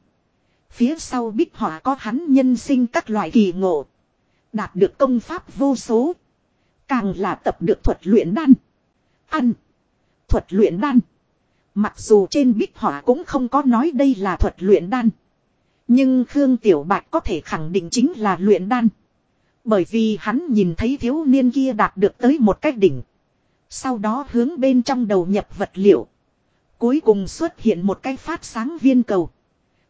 Phía sau bích họa có hắn nhân sinh các loại kỳ ngộ. Đạt được công pháp vô số. Càng là tập được thuật luyện đan. Ăn. Thuật luyện đan. Mặc dù trên bích họa cũng không có nói đây là thuật luyện đan. Nhưng Khương Tiểu Bạch có thể khẳng định chính là luyện đan. Bởi vì hắn nhìn thấy thiếu niên kia đạt được tới một cách đỉnh. Sau đó hướng bên trong đầu nhập vật liệu. Cuối cùng xuất hiện một cái phát sáng viên cầu.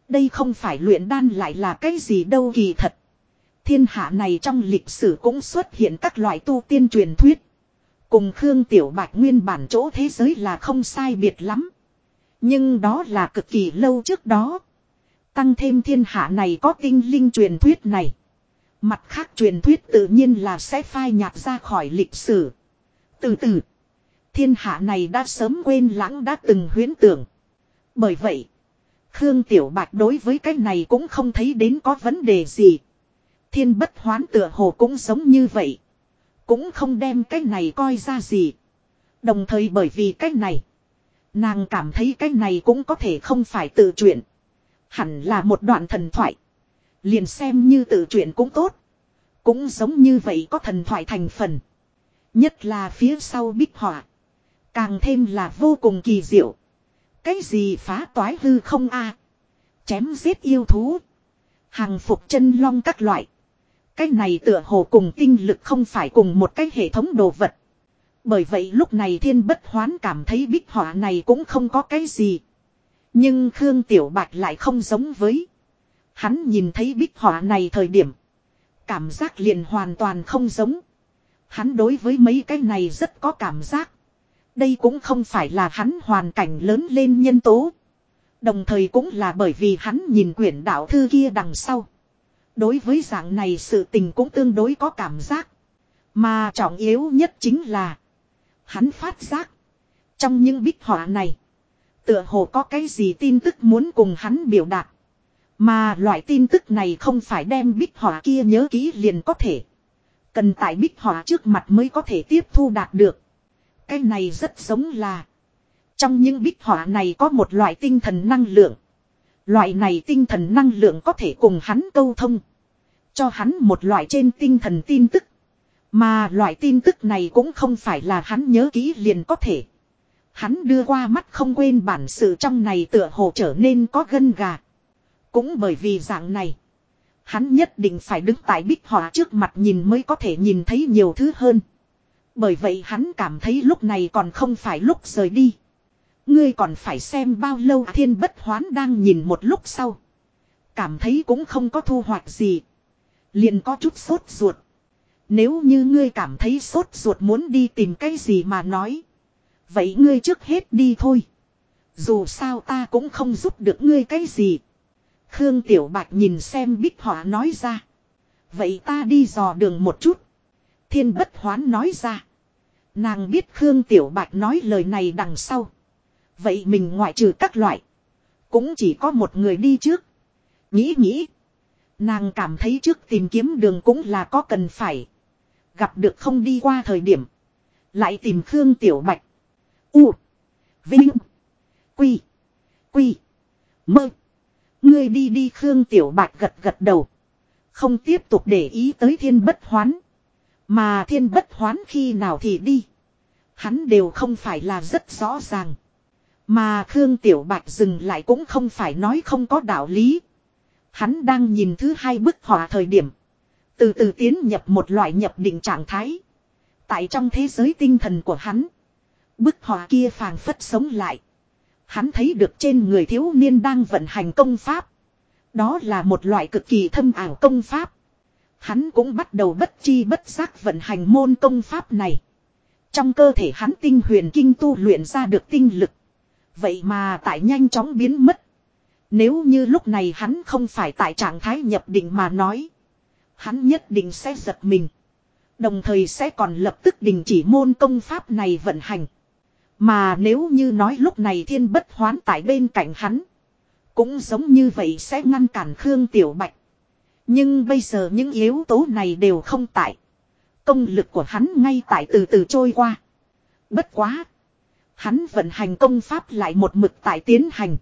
Đây không phải luyện đan lại là cái gì đâu kỳ thật. Thiên hạ này trong lịch sử cũng xuất hiện các loại tu tiên truyền thuyết. Cùng Khương Tiểu Bạch nguyên bản chỗ thế giới là không sai biệt lắm. Nhưng đó là cực kỳ lâu trước đó. Tăng thêm thiên hạ này có tinh linh truyền thuyết này. Mặt khác truyền thuyết tự nhiên là sẽ phai nhạt ra khỏi lịch sử. Từ từ. Thiên hạ này đã sớm quên lãng đã từng huyến tưởng. Bởi vậy. Khương Tiểu Bạch đối với cái này cũng không thấy đến có vấn đề gì. Thiên bất hoán tựa hồ cũng giống như vậy. Cũng không đem cái này coi ra gì. Đồng thời bởi vì cái này. Nàng cảm thấy cái này cũng có thể không phải tự truyện. Hẳn là một đoạn thần thoại. Liền xem như tự truyện cũng tốt. Cũng giống như vậy có thần thoại thành phần. Nhất là phía sau bích họa. Càng thêm là vô cùng kỳ diệu. Cái gì phá toái hư không a Chém giết yêu thú. Hàng phục chân long các loại. Cái này tựa hồ cùng tinh lực không phải cùng một cái hệ thống đồ vật. Bởi vậy lúc này thiên bất hoán cảm thấy bích họa này cũng không có cái gì. Nhưng Khương Tiểu Bạch lại không giống với. Hắn nhìn thấy bích họa này thời điểm. Cảm giác liền hoàn toàn không giống. Hắn đối với mấy cái này rất có cảm giác. Đây cũng không phải là hắn hoàn cảnh lớn lên nhân tố. Đồng thời cũng là bởi vì hắn nhìn quyển đạo thư kia đằng sau. Đối với dạng này sự tình cũng tương đối có cảm giác. Mà trọng yếu nhất chính là. Hắn phát giác. Trong những bích họa này. Tựa hồ có cái gì tin tức muốn cùng hắn biểu đạt. Mà loại tin tức này không phải đem bích họa kia nhớ kỹ liền có thể. Cần tại bích họa trước mặt mới có thể tiếp thu đạt được. Cái này rất giống là. Trong những bích họa này có một loại tinh thần năng lượng. Loại này tinh thần năng lượng có thể cùng hắn câu thông. Cho hắn một loại trên tinh thần tin tức. Mà loại tin tức này cũng không phải là hắn nhớ kỹ liền có thể. Hắn đưa qua mắt không quên bản sự trong này tựa hồ trở nên có gân gà. Cũng bởi vì dạng này. Hắn nhất định phải đứng tại bích họa trước mặt nhìn mới có thể nhìn thấy nhiều thứ hơn. Bởi vậy hắn cảm thấy lúc này còn không phải lúc rời đi. Ngươi còn phải xem bao lâu thiên bất hoán đang nhìn một lúc sau. Cảm thấy cũng không có thu hoạch gì. Liền có chút sốt ruột. Nếu như ngươi cảm thấy sốt ruột muốn đi tìm cái gì mà nói. Vậy ngươi trước hết đi thôi. Dù sao ta cũng không giúp được ngươi cái gì. Khương Tiểu Bạch nhìn xem bích họa nói ra. Vậy ta đi dò đường một chút. Thiên bất hoán nói ra. Nàng biết Khương Tiểu Bạch nói lời này đằng sau. Vậy mình ngoại trừ các loại. Cũng chỉ có một người đi trước. Nghĩ nghĩ. Nàng cảm thấy trước tìm kiếm đường cũng là có cần phải. Gặp được không đi qua thời điểm. Lại tìm Khương Tiểu Bạch. U. Vinh. Quy. Quy. Mơ. Ngươi đi đi Khương Tiểu Bạch gật gật đầu. Không tiếp tục để ý tới thiên bất hoán. Mà thiên bất hoán khi nào thì đi. Hắn đều không phải là rất rõ ràng. Mà Khương Tiểu Bạch dừng lại cũng không phải nói không có đạo lý. Hắn đang nhìn thứ hai bức họa thời điểm. Từ từ tiến nhập một loại nhập định trạng thái. Tại trong thế giới tinh thần của hắn. Bức họa kia phàng phất sống lại. Hắn thấy được trên người thiếu niên đang vận hành công pháp. Đó là một loại cực kỳ thâm ảo công pháp. Hắn cũng bắt đầu bất chi bất giác vận hành môn công pháp này. Trong cơ thể hắn tinh huyền kinh tu luyện ra được tinh lực. Vậy mà tại nhanh chóng biến mất. Nếu như lúc này hắn không phải tại trạng thái nhập định mà nói. Hắn nhất định sẽ giật mình. Đồng thời sẽ còn lập tức đình chỉ môn công pháp này vận hành. Mà nếu như nói lúc này thiên bất hoán tại bên cạnh hắn. Cũng giống như vậy sẽ ngăn cản Khương Tiểu Bạch. Nhưng bây giờ những yếu tố này đều không tại. Công lực của hắn ngay tại từ từ trôi qua. Bất quá. Hắn vận hành công pháp lại một mực tại tiến hành.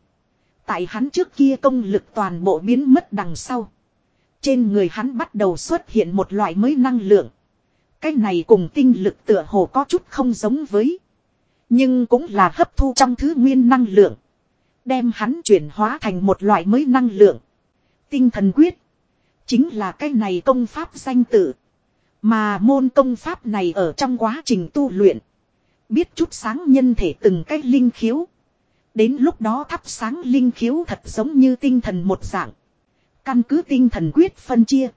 Tại hắn trước kia công lực toàn bộ biến mất đằng sau. Trên người hắn bắt đầu xuất hiện một loại mới năng lượng. Cái này cùng tinh lực tựa hồ có chút không giống với. Nhưng cũng là hấp thu trong thứ nguyên năng lượng. Đem hắn chuyển hóa thành một loại mới năng lượng. Tinh thần quyết. Chính là cái này công pháp danh tự. Mà môn công pháp này ở trong quá trình tu luyện. Biết chút sáng nhân thể từng cái linh khiếu. Đến lúc đó thắp sáng linh khiếu thật giống như tinh thần một dạng. Căn cứ tinh thần quyết phân chia.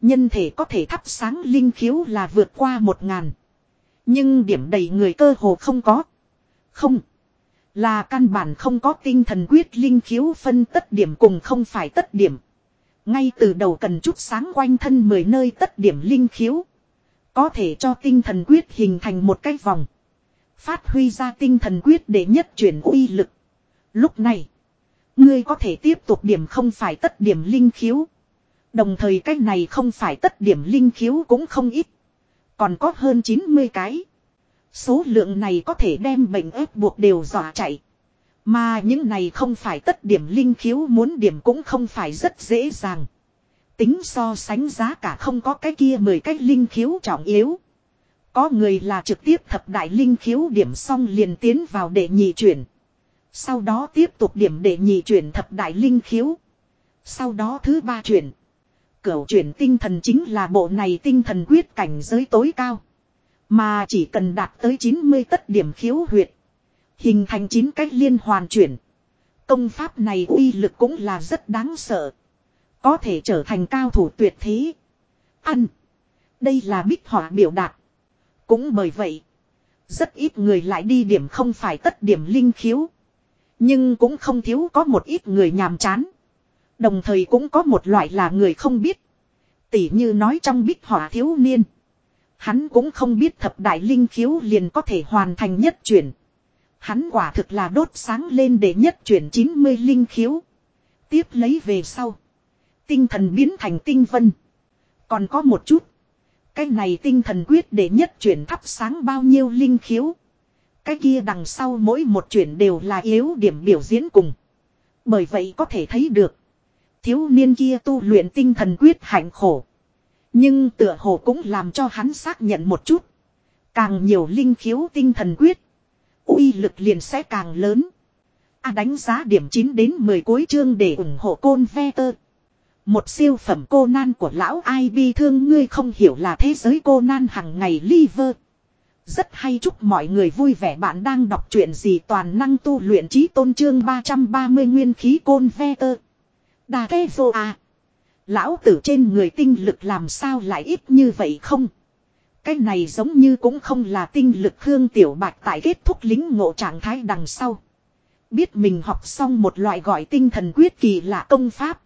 Nhân thể có thể thắp sáng linh khiếu là vượt qua một ngàn. Nhưng điểm đầy người cơ hồ không có. Không. Là căn bản không có tinh thần quyết linh khiếu phân tất điểm cùng không phải tất điểm. Ngay từ đầu cần chút sáng quanh thân mười nơi tất điểm linh khiếu. Có thể cho tinh thần quyết hình thành một cái vòng. Phát huy ra tinh thần quyết để nhất chuyển uy lực. Lúc này. Ngươi có thể tiếp tục điểm không phải tất điểm linh khiếu. Đồng thời cái này không phải tất điểm linh khiếu cũng không ít. Còn có hơn 90 cái. Số lượng này có thể đem bệnh ép buộc đều dọa chạy. Mà những này không phải tất điểm linh khiếu muốn điểm cũng không phải rất dễ dàng. Tính so sánh giá cả không có cái kia 10 cái linh khiếu trọng yếu. Có người là trực tiếp thập đại linh khiếu điểm xong liền tiến vào để nhị chuyển. Sau đó tiếp tục điểm để nhị chuyển thập đại linh khiếu. Sau đó thứ ba chuyển. Cửu chuyển tinh thần chính là bộ này tinh thần quyết cảnh giới tối cao. Mà chỉ cần đạt tới 90 tất điểm khiếu huyệt. Hình thành chín cách liên hoàn chuyển. Công pháp này uy lực cũng là rất đáng sợ. Có thể trở thành cao thủ tuyệt thế. Ăn. Đây là bích họa biểu đạt. Cũng bởi vậy. Rất ít người lại đi điểm không phải tất điểm linh khiếu. Nhưng cũng không thiếu có một ít người nhàm chán. Đồng thời cũng có một loại là người không biết. Tỉ như nói trong bích họa thiếu niên. Hắn cũng không biết thập đại linh khiếu liền có thể hoàn thành nhất chuyển. Hắn quả thực là đốt sáng lên để nhất chuyển 90 linh khiếu. Tiếp lấy về sau. Tinh thần biến thành tinh vân. Còn có một chút. Cái này tinh thần quyết để nhất chuyển thắp sáng bao nhiêu linh khiếu. Cái kia đằng sau mỗi một chuyển đều là yếu điểm biểu diễn cùng. Bởi vậy có thể thấy được. Thiếu niên kia tu luyện tinh thần quyết hạnh khổ. Nhưng tựa hồ cũng làm cho hắn xác nhận một chút. Càng nhiều linh khiếu tinh thần quyết uy lực liền sẽ càng lớn. A đánh giá điểm 9 đến 10 cuối chương để ủng hộ côn ve tơ. Một siêu phẩm cô nan của lão ai bi thương ngươi không hiểu là thế giới cô nan hằng ngày liver. Rất hay chúc mọi người vui vẻ bạn đang đọc truyện gì toàn năng tu luyện trí tôn trương 330 nguyên khí côn ve tơ. Đà kê vô à. Lão tử trên người tinh lực làm sao lại ít như vậy không? Cái này giống như cũng không là tinh lực Khương Tiểu Bạch tại kết thúc lính ngộ trạng thái đằng sau. Biết mình học xong một loại gọi tinh thần quyết kỳ lạ công pháp.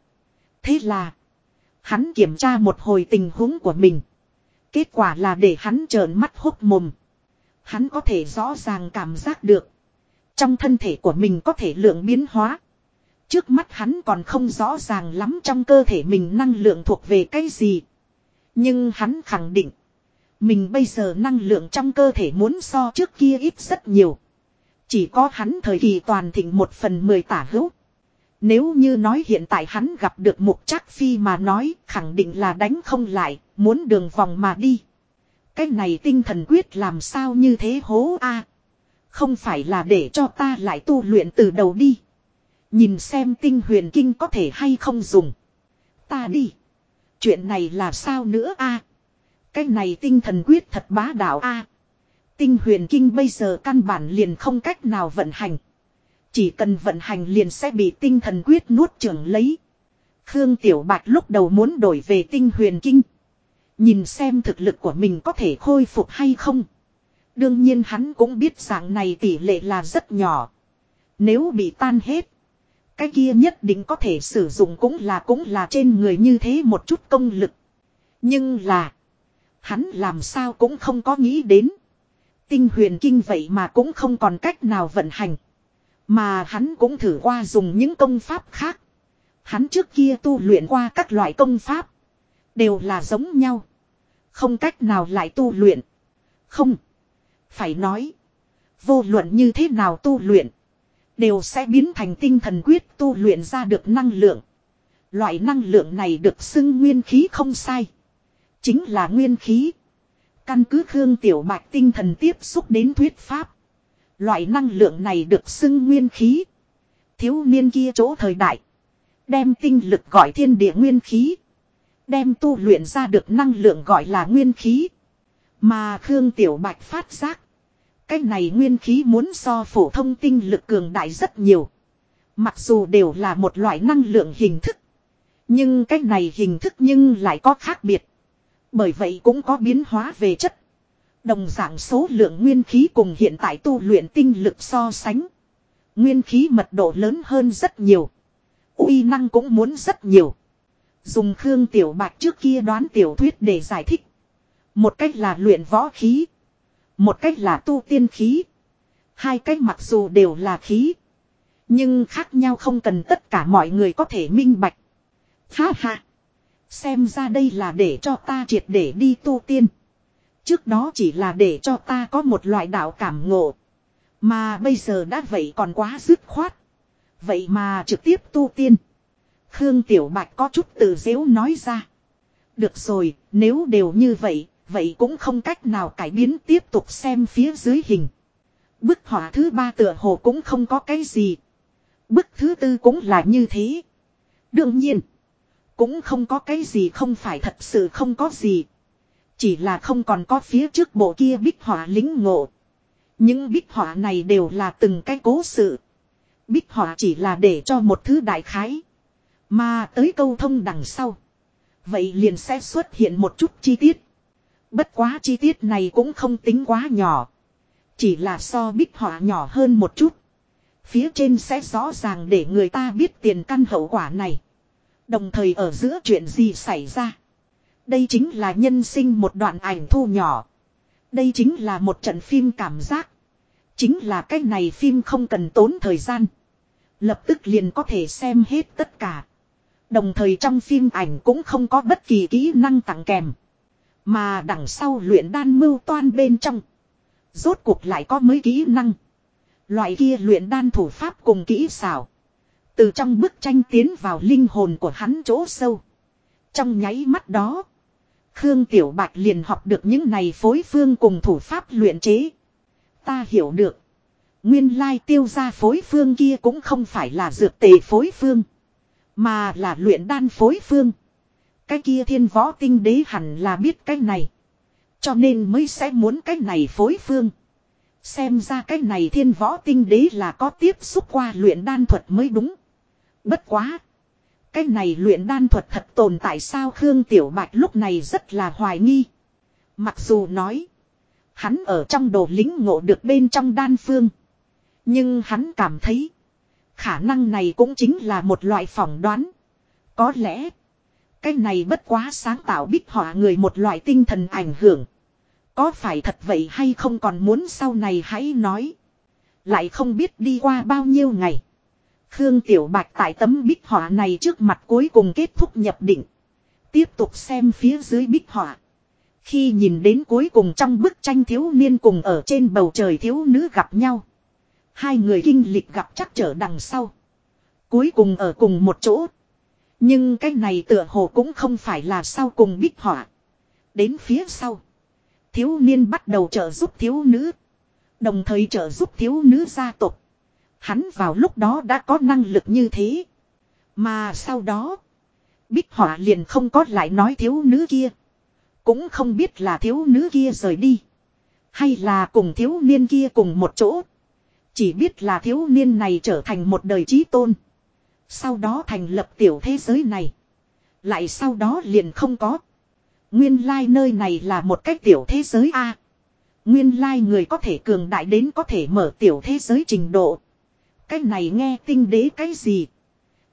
Thế là. Hắn kiểm tra một hồi tình huống của mình. Kết quả là để hắn trợn mắt hốt mồm. Hắn có thể rõ ràng cảm giác được. Trong thân thể của mình có thể lượng biến hóa. Trước mắt hắn còn không rõ ràng lắm trong cơ thể mình năng lượng thuộc về cái gì. Nhưng hắn khẳng định. Mình bây giờ năng lượng trong cơ thể muốn so trước kia ít rất nhiều. Chỉ có hắn thời kỳ toàn thịnh một phần mười tả hữu. Nếu như nói hiện tại hắn gặp được mục trác phi mà nói khẳng định là đánh không lại, muốn đường vòng mà đi. Cái này tinh thần quyết làm sao như thế hố a Không phải là để cho ta lại tu luyện từ đầu đi. Nhìn xem tinh huyền kinh có thể hay không dùng. Ta đi. Chuyện này là sao nữa a cái này tinh thần quyết thật bá đạo a Tinh huyền kinh bây giờ căn bản liền không cách nào vận hành. Chỉ cần vận hành liền sẽ bị tinh thần quyết nuốt trưởng lấy. Khương Tiểu Bạch lúc đầu muốn đổi về tinh huyền kinh. Nhìn xem thực lực của mình có thể khôi phục hay không. Đương nhiên hắn cũng biết dạng này tỷ lệ là rất nhỏ. Nếu bị tan hết. Cái kia nhất định có thể sử dụng cũng là cũng là trên người như thế một chút công lực. Nhưng là. Hắn làm sao cũng không có nghĩ đến. Tinh huyền kinh vậy mà cũng không còn cách nào vận hành. Mà hắn cũng thử qua dùng những công pháp khác. Hắn trước kia tu luyện qua các loại công pháp. Đều là giống nhau. Không cách nào lại tu luyện. Không. Phải nói. Vô luận như thế nào tu luyện. Đều sẽ biến thành tinh thần quyết tu luyện ra được năng lượng. Loại năng lượng này được xưng nguyên khí không sai. Chính là nguyên khí. Căn cứ Khương Tiểu Bạch tinh thần tiếp xúc đến thuyết pháp. Loại năng lượng này được xưng nguyên khí. Thiếu niên kia chỗ thời đại. Đem tinh lực gọi thiên địa nguyên khí. Đem tu luyện ra được năng lượng gọi là nguyên khí. Mà Khương Tiểu Bạch phát giác. Cái này nguyên khí muốn so phổ thông tinh lực cường đại rất nhiều. Mặc dù đều là một loại năng lượng hình thức. Nhưng cái này hình thức nhưng lại có khác biệt. Bởi vậy cũng có biến hóa về chất. Đồng dạng số lượng nguyên khí cùng hiện tại tu luyện tinh lực so sánh. Nguyên khí mật độ lớn hơn rất nhiều. uy năng cũng muốn rất nhiều. Dùng Khương Tiểu Bạch trước kia đoán tiểu thuyết để giải thích. Một cách là luyện võ khí. Một cách là tu tiên khí. Hai cách mặc dù đều là khí. Nhưng khác nhau không cần tất cả mọi người có thể minh bạch. Ha ha. Xem ra đây là để cho ta triệt để đi tu tiên. Trước đó chỉ là để cho ta có một loại đạo cảm ngộ. Mà bây giờ đã vậy còn quá dứt khoát. Vậy mà trực tiếp tu tiên. Khương Tiểu Bạch có chút tự dễu nói ra. Được rồi, nếu đều như vậy, vậy cũng không cách nào cải biến tiếp tục xem phía dưới hình. Bức họa thứ ba tựa hồ cũng không có cái gì. Bức thứ tư cũng là như thế. Đương nhiên, cũng không có cái gì không phải thật sự không có gì. Chỉ là không còn có phía trước bộ kia bích họa lính ngộ. Những bích họa này đều là từng cái cố sự. Bích họa chỉ là để cho một thứ đại khái. Mà tới câu thông đằng sau. Vậy liền sẽ xuất hiện một chút chi tiết. Bất quá chi tiết này cũng không tính quá nhỏ. Chỉ là so bích họa nhỏ hơn một chút. Phía trên sẽ rõ ràng để người ta biết tiền căn hậu quả này. Đồng thời ở giữa chuyện gì xảy ra. Đây chính là nhân sinh một đoạn ảnh thu nhỏ. Đây chính là một trận phim cảm giác. Chính là cái này phim không cần tốn thời gian. Lập tức liền có thể xem hết tất cả. Đồng thời trong phim ảnh cũng không có bất kỳ kỹ năng tặng kèm. Mà đằng sau luyện đan mưu toan bên trong. Rốt cuộc lại có mấy kỹ năng. Loại kia luyện đan thủ pháp cùng kỹ xảo. Từ trong bức tranh tiến vào linh hồn của hắn chỗ sâu. Trong nháy mắt đó. Khương Tiểu Bạch liền học được những này phối phương cùng thủ pháp luyện chế. Ta hiểu được. Nguyên lai tiêu ra phối phương kia cũng không phải là dược tề phối phương. Mà là luyện đan phối phương. Cái kia thiên võ tinh đế hẳn là biết cái này. Cho nên mới sẽ muốn cái này phối phương. Xem ra cái này thiên võ tinh đế là có tiếp xúc qua luyện đan thuật mới đúng. Bất quá. Cái này luyện đan thuật thật tồn tại sao Khương Tiểu Bạch lúc này rất là hoài nghi. Mặc dù nói. Hắn ở trong đồ lính ngộ được bên trong đan phương. Nhưng hắn cảm thấy. Khả năng này cũng chính là một loại phỏng đoán. Có lẽ. Cái này bất quá sáng tạo bích họa người một loại tinh thần ảnh hưởng. Có phải thật vậy hay không còn muốn sau này hãy nói. Lại không biết đi qua bao nhiêu ngày. Khương Tiểu Bạch tại tấm bích họa này trước mặt cuối cùng kết thúc nhập định. Tiếp tục xem phía dưới bích họa. Khi nhìn đến cuối cùng trong bức tranh thiếu niên cùng ở trên bầu trời thiếu nữ gặp nhau. Hai người kinh lịch gặp chắc trở đằng sau. Cuối cùng ở cùng một chỗ. Nhưng cái này tựa hồ cũng không phải là sau cùng bích họa. Đến phía sau. Thiếu niên bắt đầu trợ giúp thiếu nữ. Đồng thời trợ giúp thiếu nữ gia tộc. Hắn vào lúc đó đã có năng lực như thế. Mà sau đó. Bích họa liền không có lại nói thiếu nữ kia. Cũng không biết là thiếu nữ kia rời đi. Hay là cùng thiếu niên kia cùng một chỗ. Chỉ biết là thiếu niên này trở thành một đời trí tôn. Sau đó thành lập tiểu thế giới này. Lại sau đó liền không có. Nguyên lai nơi này là một cách tiểu thế giới A. Nguyên lai người có thể cường đại đến có thể mở tiểu thế giới trình độ. Cái này nghe tinh đế cái gì.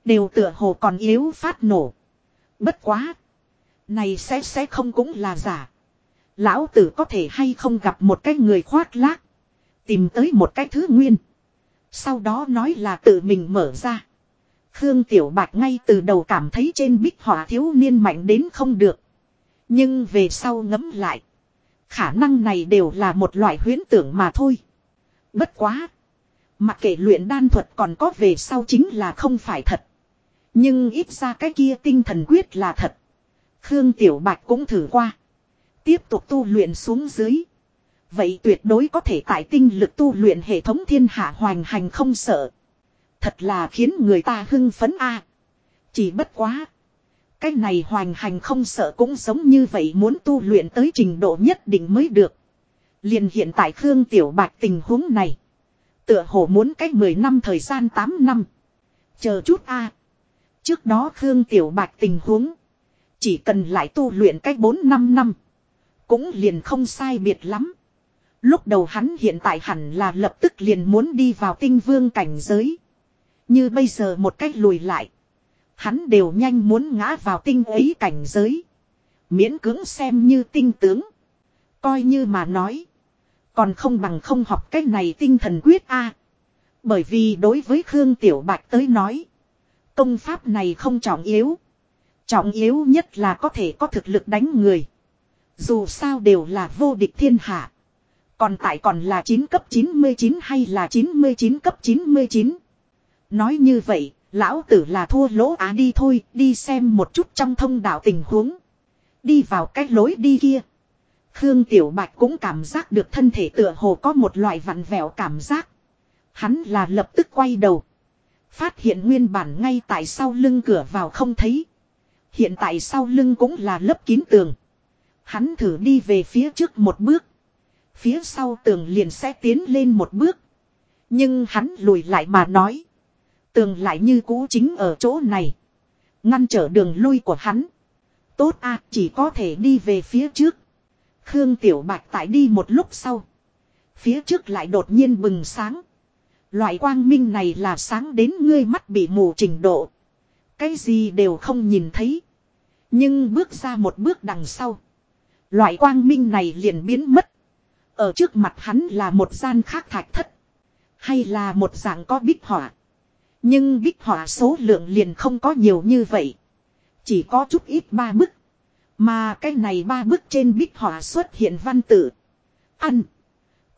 Đều tựa hồ còn yếu phát nổ. Bất quá. Này sẽ sẽ không cũng là giả. Lão tử có thể hay không gặp một cái người khoác lác. Tìm tới một cái thứ nguyên. Sau đó nói là tự mình mở ra. Khương Tiểu Bạch ngay từ đầu cảm thấy trên bích họa thiếu niên mạnh đến không được. Nhưng về sau ngấm lại. Khả năng này đều là một loại huyễn tưởng mà thôi. Bất quá. Mặc kệ luyện đan thuật còn có về sau chính là không phải thật. Nhưng ít ra cái kia tinh thần quyết là thật. Khương Tiểu Bạch cũng thử qua. Tiếp tục tu luyện xuống dưới. Vậy tuyệt đối có thể tại tinh lực tu luyện hệ thống thiên hạ hoành hành không sợ. Thật là khiến người ta hưng phấn a. Chỉ bất quá. Cái này hoành hành không sợ cũng giống như vậy muốn tu luyện tới trình độ nhất định mới được. Liền hiện tại Khương Tiểu Bạch tình huống này. Tựa hồ muốn cách 10 năm thời gian 8 năm. Chờ chút a. Trước đó Khương Tiểu Bạch tình huống. Chỉ cần lại tu luyện cách 4-5 năm. Cũng liền không sai biệt lắm. Lúc đầu hắn hiện tại hẳn là lập tức liền muốn đi vào tinh vương cảnh giới. Như bây giờ một cách lùi lại. Hắn đều nhanh muốn ngã vào tinh ấy cảnh giới. Miễn cưỡng xem như tinh tướng. Coi như mà nói. Còn không bằng không học cách này tinh thần quyết a Bởi vì đối với Khương Tiểu Bạch tới nói. Công pháp này không trọng yếu. Trọng yếu nhất là có thể có thực lực đánh người. Dù sao đều là vô địch thiên hạ. Còn tại còn là 9 cấp 99 hay là 99 cấp 99. Nói như vậy, lão tử là thua lỗ á đi thôi, đi xem một chút trong thông đạo tình huống. Đi vào cái lối đi kia. Khương Tiểu Bạch cũng cảm giác được thân thể tựa hồ có một loại vặn vẹo cảm giác. Hắn là lập tức quay đầu. Phát hiện nguyên bản ngay tại sau lưng cửa vào không thấy. Hiện tại sau lưng cũng là lớp kín tường. Hắn thử đi về phía trước một bước. Phía sau tường liền sẽ tiến lên một bước. Nhưng hắn lùi lại mà nói. Tường lại như cũ chính ở chỗ này. Ngăn trở đường lui của hắn. Tốt a chỉ có thể đi về phía trước. Khương Tiểu Bạch tại đi một lúc sau. Phía trước lại đột nhiên bừng sáng. Loại quang minh này là sáng đến ngươi mắt bị mù trình độ. Cái gì đều không nhìn thấy. Nhưng bước ra một bước đằng sau. Loại quang minh này liền biến mất. Ở trước mặt hắn là một gian khác thạch thất. Hay là một dạng có bích họa. Nhưng bích họa số lượng liền không có nhiều như vậy. Chỉ có chút ít ba bức. Mà cái này ba bức trên bích họa xuất hiện văn tự. Ăn.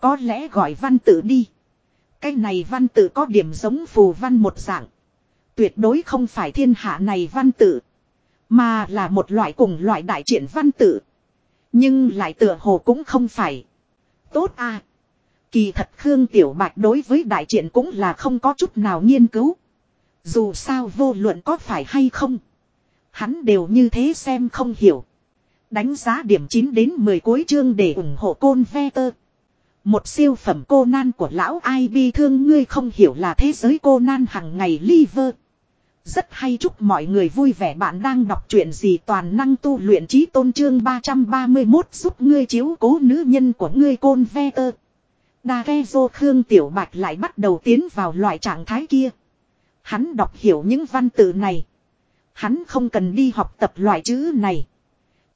Có lẽ gọi văn tự đi. Cái này văn tự có điểm giống phù văn một dạng. Tuyệt đối không phải thiên hạ này văn tự. Mà là một loại cùng loại đại triển văn tự. Nhưng lại tựa hồ cũng không phải. Tốt à. Kỳ thật Khương Tiểu Bạch đối với đại triển cũng là không có chút nào nghiên cứu. Dù sao vô luận có phải hay không. Hắn đều như thế xem không hiểu. Đánh giá điểm 9 đến 10 cuối chương để ủng hộ côn ve tơ. Một siêu phẩm cô nan của lão ai bi thương ngươi không hiểu là thế giới cô nan hằng ngày liver. Rất hay chúc mọi người vui vẻ bạn đang đọc truyện gì toàn năng tu luyện trí tôn trương 331 giúp ngươi chiếu cố nữ nhân của ngươi côn ve tơ. Đa ghe dô Khương Tiểu Bạch lại bắt đầu tiến vào loại trạng thái kia. Hắn đọc hiểu những văn tự này. Hắn không cần đi học tập loại chữ này.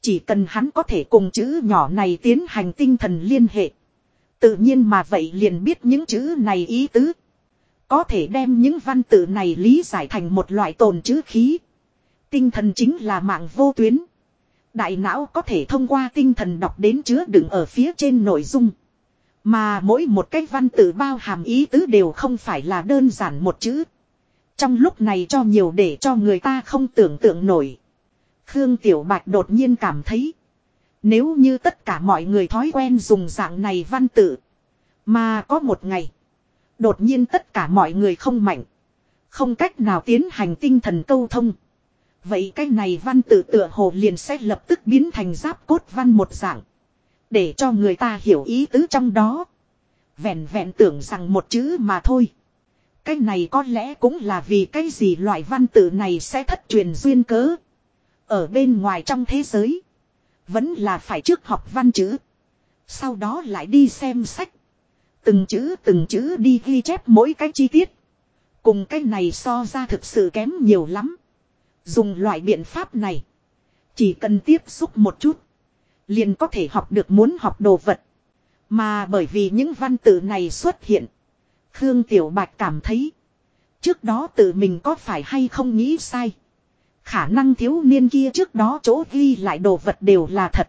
Chỉ cần hắn có thể cùng chữ nhỏ này tiến hành tinh thần liên hệ. Tự nhiên mà vậy liền biết những chữ này ý tứ. Có thể đem những văn tự này lý giải thành một loại tồn chữ khí. Tinh thần chính là mạng vô tuyến. Đại não có thể thông qua tinh thần đọc đến chứa đựng ở phía trên nội dung. Mà mỗi một cái văn tự bao hàm ý tứ đều không phải là đơn giản một chữ. Trong lúc này cho nhiều để cho người ta không tưởng tượng nổi. Khương Tiểu Bạch đột nhiên cảm thấy. Nếu như tất cả mọi người thói quen dùng dạng này văn tự. Mà có một ngày. Đột nhiên tất cả mọi người không mạnh. Không cách nào tiến hành tinh thần câu thông. Vậy cái này văn tự tựa hồ liền sẽ lập tức biến thành giáp cốt văn một dạng. Để cho người ta hiểu ý tứ trong đó. Vẹn vẹn tưởng rằng một chữ mà thôi. Cái này có lẽ cũng là vì cái gì loại văn tự này sẽ thất truyền duyên cớ. Ở bên ngoài trong thế giới. Vẫn là phải trước học văn chữ. Sau đó lại đi xem sách. Từng chữ từng chữ đi ghi chép mỗi cái chi tiết. Cùng cái này so ra thực sự kém nhiều lắm. Dùng loại biện pháp này. Chỉ cần tiếp xúc một chút. Liền có thể học được muốn học đồ vật. Mà bởi vì những văn tự này xuất hiện. Khương Tiểu Bạch cảm thấy. Trước đó tự mình có phải hay không nghĩ sai. Khả năng thiếu niên kia trước đó chỗ ghi lại đồ vật đều là thật.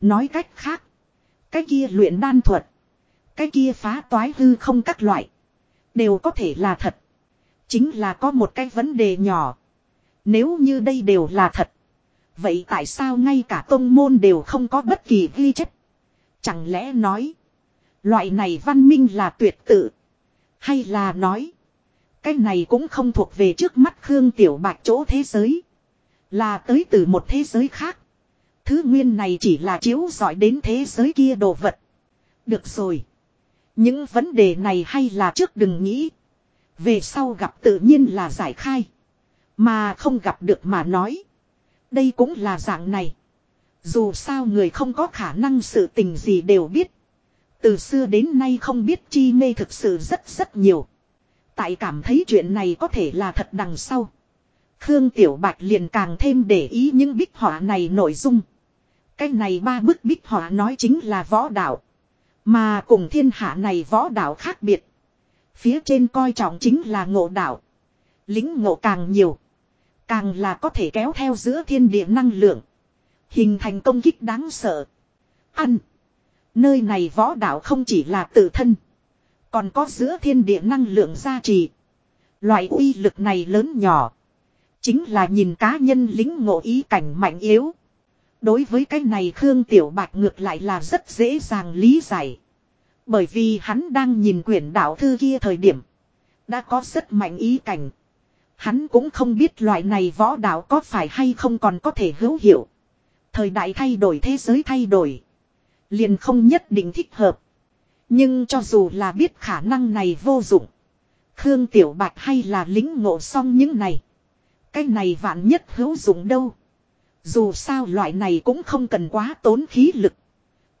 Nói cách khác. Cái kia luyện đan thuật. Cái kia phá toái hư không các loại. Đều có thể là thật. Chính là có một cái vấn đề nhỏ. Nếu như đây đều là thật. Vậy tại sao ngay cả tông môn đều không có bất kỳ ghi chép? Chẳng lẽ nói. Loại này văn minh là tuyệt tự. Hay là nói. Cái này cũng không thuộc về trước mắt Khương Tiểu Bạch chỗ thế giới. Là tới từ một thế giới khác. Thứ nguyên này chỉ là chiếu giỏi đến thế giới kia đồ vật. Được rồi. Những vấn đề này hay là trước đừng nghĩ. Về sau gặp tự nhiên là giải khai. Mà không gặp được mà nói. Đây cũng là dạng này. Dù sao người không có khả năng sự tình gì đều biết. Từ xưa đến nay không biết chi mê thực sự rất rất nhiều. Tại cảm thấy chuyện này có thể là thật đằng sau. Khương Tiểu Bạch liền càng thêm để ý những bích họa này nội dung. Cái này ba bức bích họa nói chính là võ đạo. Mà cùng thiên hạ này võ đạo khác biệt. Phía trên coi trọng chính là ngộ đạo. Lính ngộ càng nhiều. Càng là có thể kéo theo giữa thiên địa năng lượng. Hình thành công kích đáng sợ. Ăn. Nơi này võ đạo không chỉ là tự thân. Còn có giữa thiên địa năng lượng gia trì. Loại uy lực này lớn nhỏ. Chính là nhìn cá nhân lính ngộ ý cảnh mạnh yếu. Đối với cái này Khương Tiểu Bạch ngược lại là rất dễ dàng lý giải. Bởi vì hắn đang nhìn quyển đạo thư kia thời điểm. Đã có rất mạnh ý cảnh. Hắn cũng không biết loại này võ đạo có phải hay không còn có thể hữu hiệu. Thời đại thay đổi, thế giới thay đổi. Liền không nhất định thích hợp. Nhưng cho dù là biết khả năng này vô dụng. Khương Tiểu Bạch hay là lính ngộ xong những này. Cái này vạn nhất hữu dụng đâu. Dù sao loại này cũng không cần quá tốn khí lực.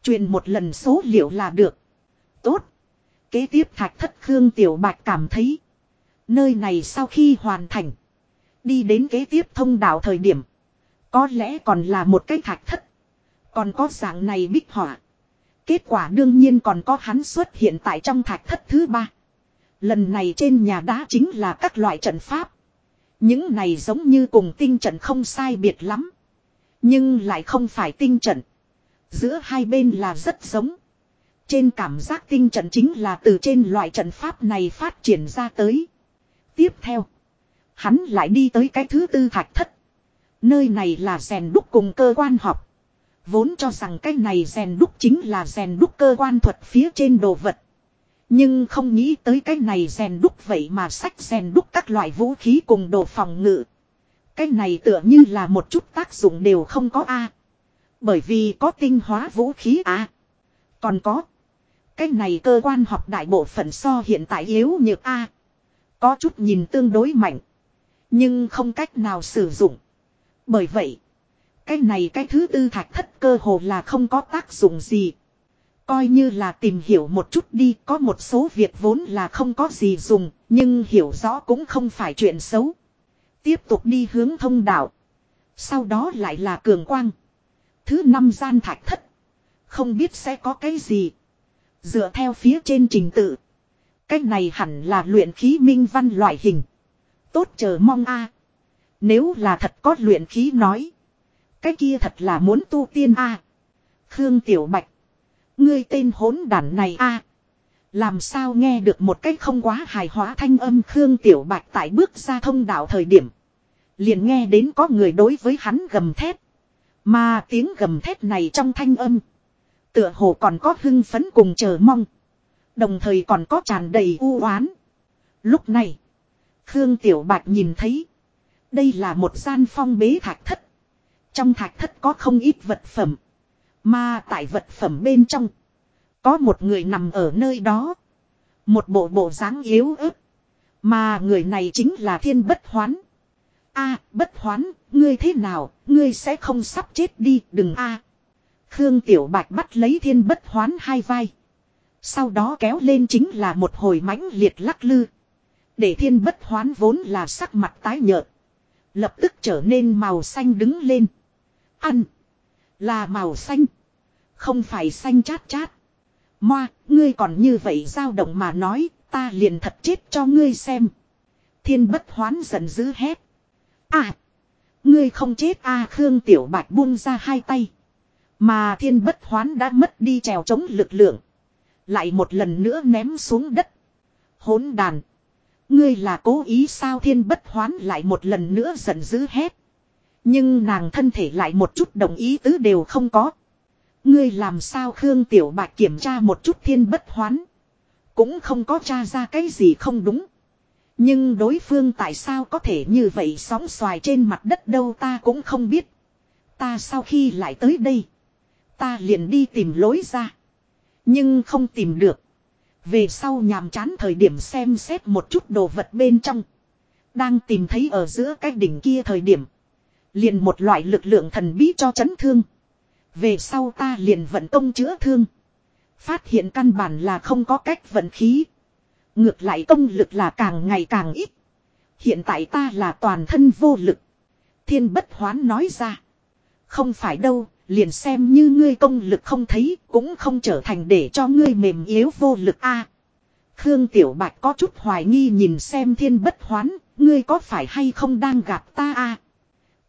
Truyền một lần số liệu là được. Tốt. Kế tiếp thạch thất Khương Tiểu Bạch cảm thấy. Nơi này sau khi hoàn thành. Đi đến kế tiếp thông đạo thời điểm. Có lẽ còn là một cái thạch thất. Còn có dạng này bích họa. Kết quả đương nhiên còn có hắn xuất hiện tại trong thạch thất thứ ba. Lần này trên nhà đá chính là các loại trận pháp. Những này giống như cùng tinh trận không sai biệt lắm. Nhưng lại không phải tinh trận. Giữa hai bên là rất giống. Trên cảm giác tinh trận chính là từ trên loại trận pháp này phát triển ra tới. Tiếp theo. Hắn lại đi tới cái thứ tư thạch thất. Nơi này là rèn đúc cùng cơ quan học. Vốn cho rằng cái này rèn đúc chính là rèn đúc cơ quan thuật phía trên đồ vật. Nhưng không nghĩ tới cái này rèn đúc vậy mà sách rèn đúc các loại vũ khí cùng đồ phòng ngự. Cái này tựa như là một chút tác dụng đều không có A. Bởi vì có tinh hóa vũ khí A. Còn có. Cái này cơ quan học đại bộ phận so hiện tại yếu nhược A. Có chút nhìn tương đối mạnh. Nhưng không cách nào sử dụng. Bởi vậy. Cái này cái thứ tư thạch thất cơ hồ là không có tác dụng gì. Coi như là tìm hiểu một chút đi, có một số việc vốn là không có gì dùng, nhưng hiểu rõ cũng không phải chuyện xấu. Tiếp tục đi hướng thông đạo. Sau đó lại là cường quang. Thứ năm gian thạch thất. Không biết sẽ có cái gì. Dựa theo phía trên trình tự. cách này hẳn là luyện khí minh văn loại hình. Tốt chờ mong a. Nếu là thật có luyện khí nói. Cái kia thật là muốn tu tiên a. Khương Tiểu Bạch. Ngươi tên hỗn đản này a. Làm sao nghe được một cách không quá hài hóa thanh âm Khương Tiểu Bạch tại bước ra thông đạo thời điểm. Liền nghe đến có người đối với hắn gầm thét. Mà tiếng gầm thét này trong thanh âm. Tựa hồ còn có hưng phấn cùng chờ mong. Đồng thời còn có tràn đầy u oán. Lúc này. Khương Tiểu Bạch nhìn thấy. Đây là một gian phong bế thạch thất. Trong thạch thất có không ít vật phẩm. Mà tại vật phẩm bên trong. Có một người nằm ở nơi đó. Một bộ bộ dáng yếu ớt. Mà người này chính là thiên bất hoán. a bất hoán, ngươi thế nào, ngươi sẽ không sắp chết đi, đừng a Khương Tiểu Bạch bắt lấy thiên bất hoán hai vai. Sau đó kéo lên chính là một hồi mãnh liệt lắc lư. Để thiên bất hoán vốn là sắc mặt tái nhợt. Lập tức trở nên màu xanh đứng lên. Ăn. Là màu xanh. Không phải xanh chát chát. Moa, ngươi còn như vậy dao động mà nói, ta liền thật chết cho ngươi xem. Thiên bất hoán giận dữ hét. À! Ngươi không chết a Khương Tiểu Bạch buông ra hai tay. Mà thiên bất hoán đã mất đi trèo chống lực lượng. Lại một lần nữa ném xuống đất. Hỗn đàn. Ngươi là cố ý sao thiên bất hoán lại một lần nữa giận dữ hét. Nhưng nàng thân thể lại một chút đồng ý tứ đều không có. Ngươi làm sao Khương Tiểu Bạch kiểm tra một chút thiên bất hoán. Cũng không có tra ra cái gì không đúng. Nhưng đối phương tại sao có thể như vậy sóng xoài trên mặt đất đâu ta cũng không biết. Ta sau khi lại tới đây. Ta liền đi tìm lối ra. Nhưng không tìm được. Về sau nhàm chán thời điểm xem xét một chút đồ vật bên trong. Đang tìm thấy ở giữa cái đỉnh kia thời điểm. Liền một loại lực lượng thần bí cho chấn thương. Về sau ta liền vận công chữa thương. Phát hiện căn bản là không có cách vận khí. Ngược lại công lực là càng ngày càng ít. Hiện tại ta là toàn thân vô lực. Thiên bất hoán nói ra. Không phải đâu, liền xem như ngươi công lực không thấy, cũng không trở thành để cho ngươi mềm yếu vô lực a. Khương Tiểu Bạch có chút hoài nghi nhìn xem thiên bất hoán, ngươi có phải hay không đang gặp ta a?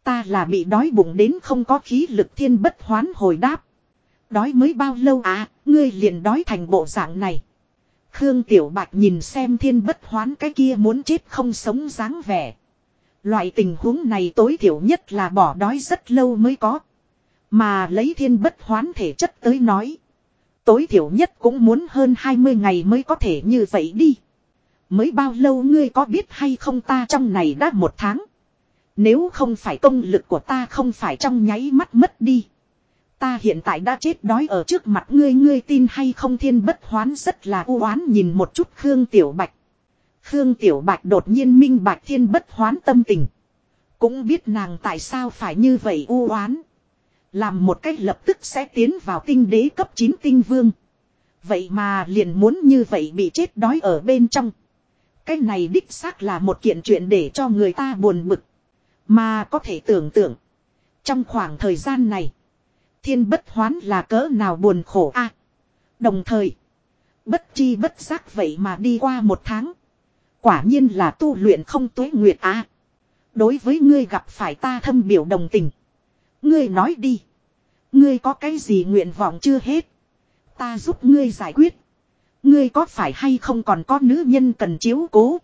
Ta là bị đói bụng đến không có khí lực thiên bất hoán hồi đáp. Đói mới bao lâu à, ngươi liền đói thành bộ dạng này. Khương Tiểu Bạch nhìn xem thiên bất hoán cái kia muốn chết không sống dáng vẻ. Loại tình huống này tối thiểu nhất là bỏ đói rất lâu mới có. Mà lấy thiên bất hoán thể chất tới nói. Tối thiểu nhất cũng muốn hơn 20 ngày mới có thể như vậy đi. Mới bao lâu ngươi có biết hay không ta trong này đã một tháng. Nếu không phải công lực của ta không phải trong nháy mắt mất đi. Ta hiện tại đã chết đói ở trước mặt ngươi ngươi tin hay không thiên bất hoán rất là u oán nhìn một chút Khương Tiểu Bạch. Khương Tiểu Bạch đột nhiên minh bạch thiên bất hoán tâm tình. Cũng biết nàng tại sao phải như vậy u oán. Làm một cách lập tức sẽ tiến vào tinh đế cấp 9 tinh vương. Vậy mà liền muốn như vậy bị chết đói ở bên trong. Cái này đích xác là một kiện chuyện để cho người ta buồn bực. Mà có thể tưởng tượng. Trong khoảng thời gian này. Thiên bất hoán là cỡ nào buồn khổ a Đồng thời. Bất chi bất giác vậy mà đi qua một tháng. Quả nhiên là tu luyện không tuế nguyệt a Đối với ngươi gặp phải ta thâm biểu đồng tình. Ngươi nói đi. Ngươi có cái gì nguyện vọng chưa hết. Ta giúp ngươi giải quyết. Ngươi có phải hay không còn có nữ nhân cần chiếu cố.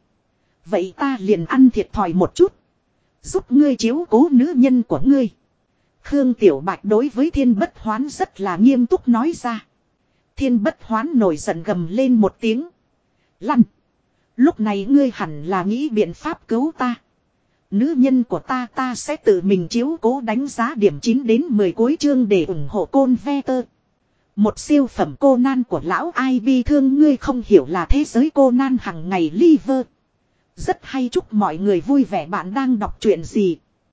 Vậy ta liền ăn thiệt thòi một chút. Giúp ngươi chiếu cố nữ nhân của ngươi. Khương Tiểu Bạch đối với thiên bất hoán rất là nghiêm túc nói ra. Thiên bất hoán nổi giận gầm lên một tiếng. Lăn. Lúc này ngươi hẳn là nghĩ biện pháp cứu ta. Nữ nhân của ta ta sẽ tự mình chiếu cố đánh giá điểm 9 đến 10 cuối chương để ủng hộ côn ve tơ. Một siêu phẩm cô nan của lão ai bi thương, ngươi không hiểu là thế giới cô nan hằng ngày liver. Rất hay chúc mọi người vui vẻ bạn đang đọc chuyện gì.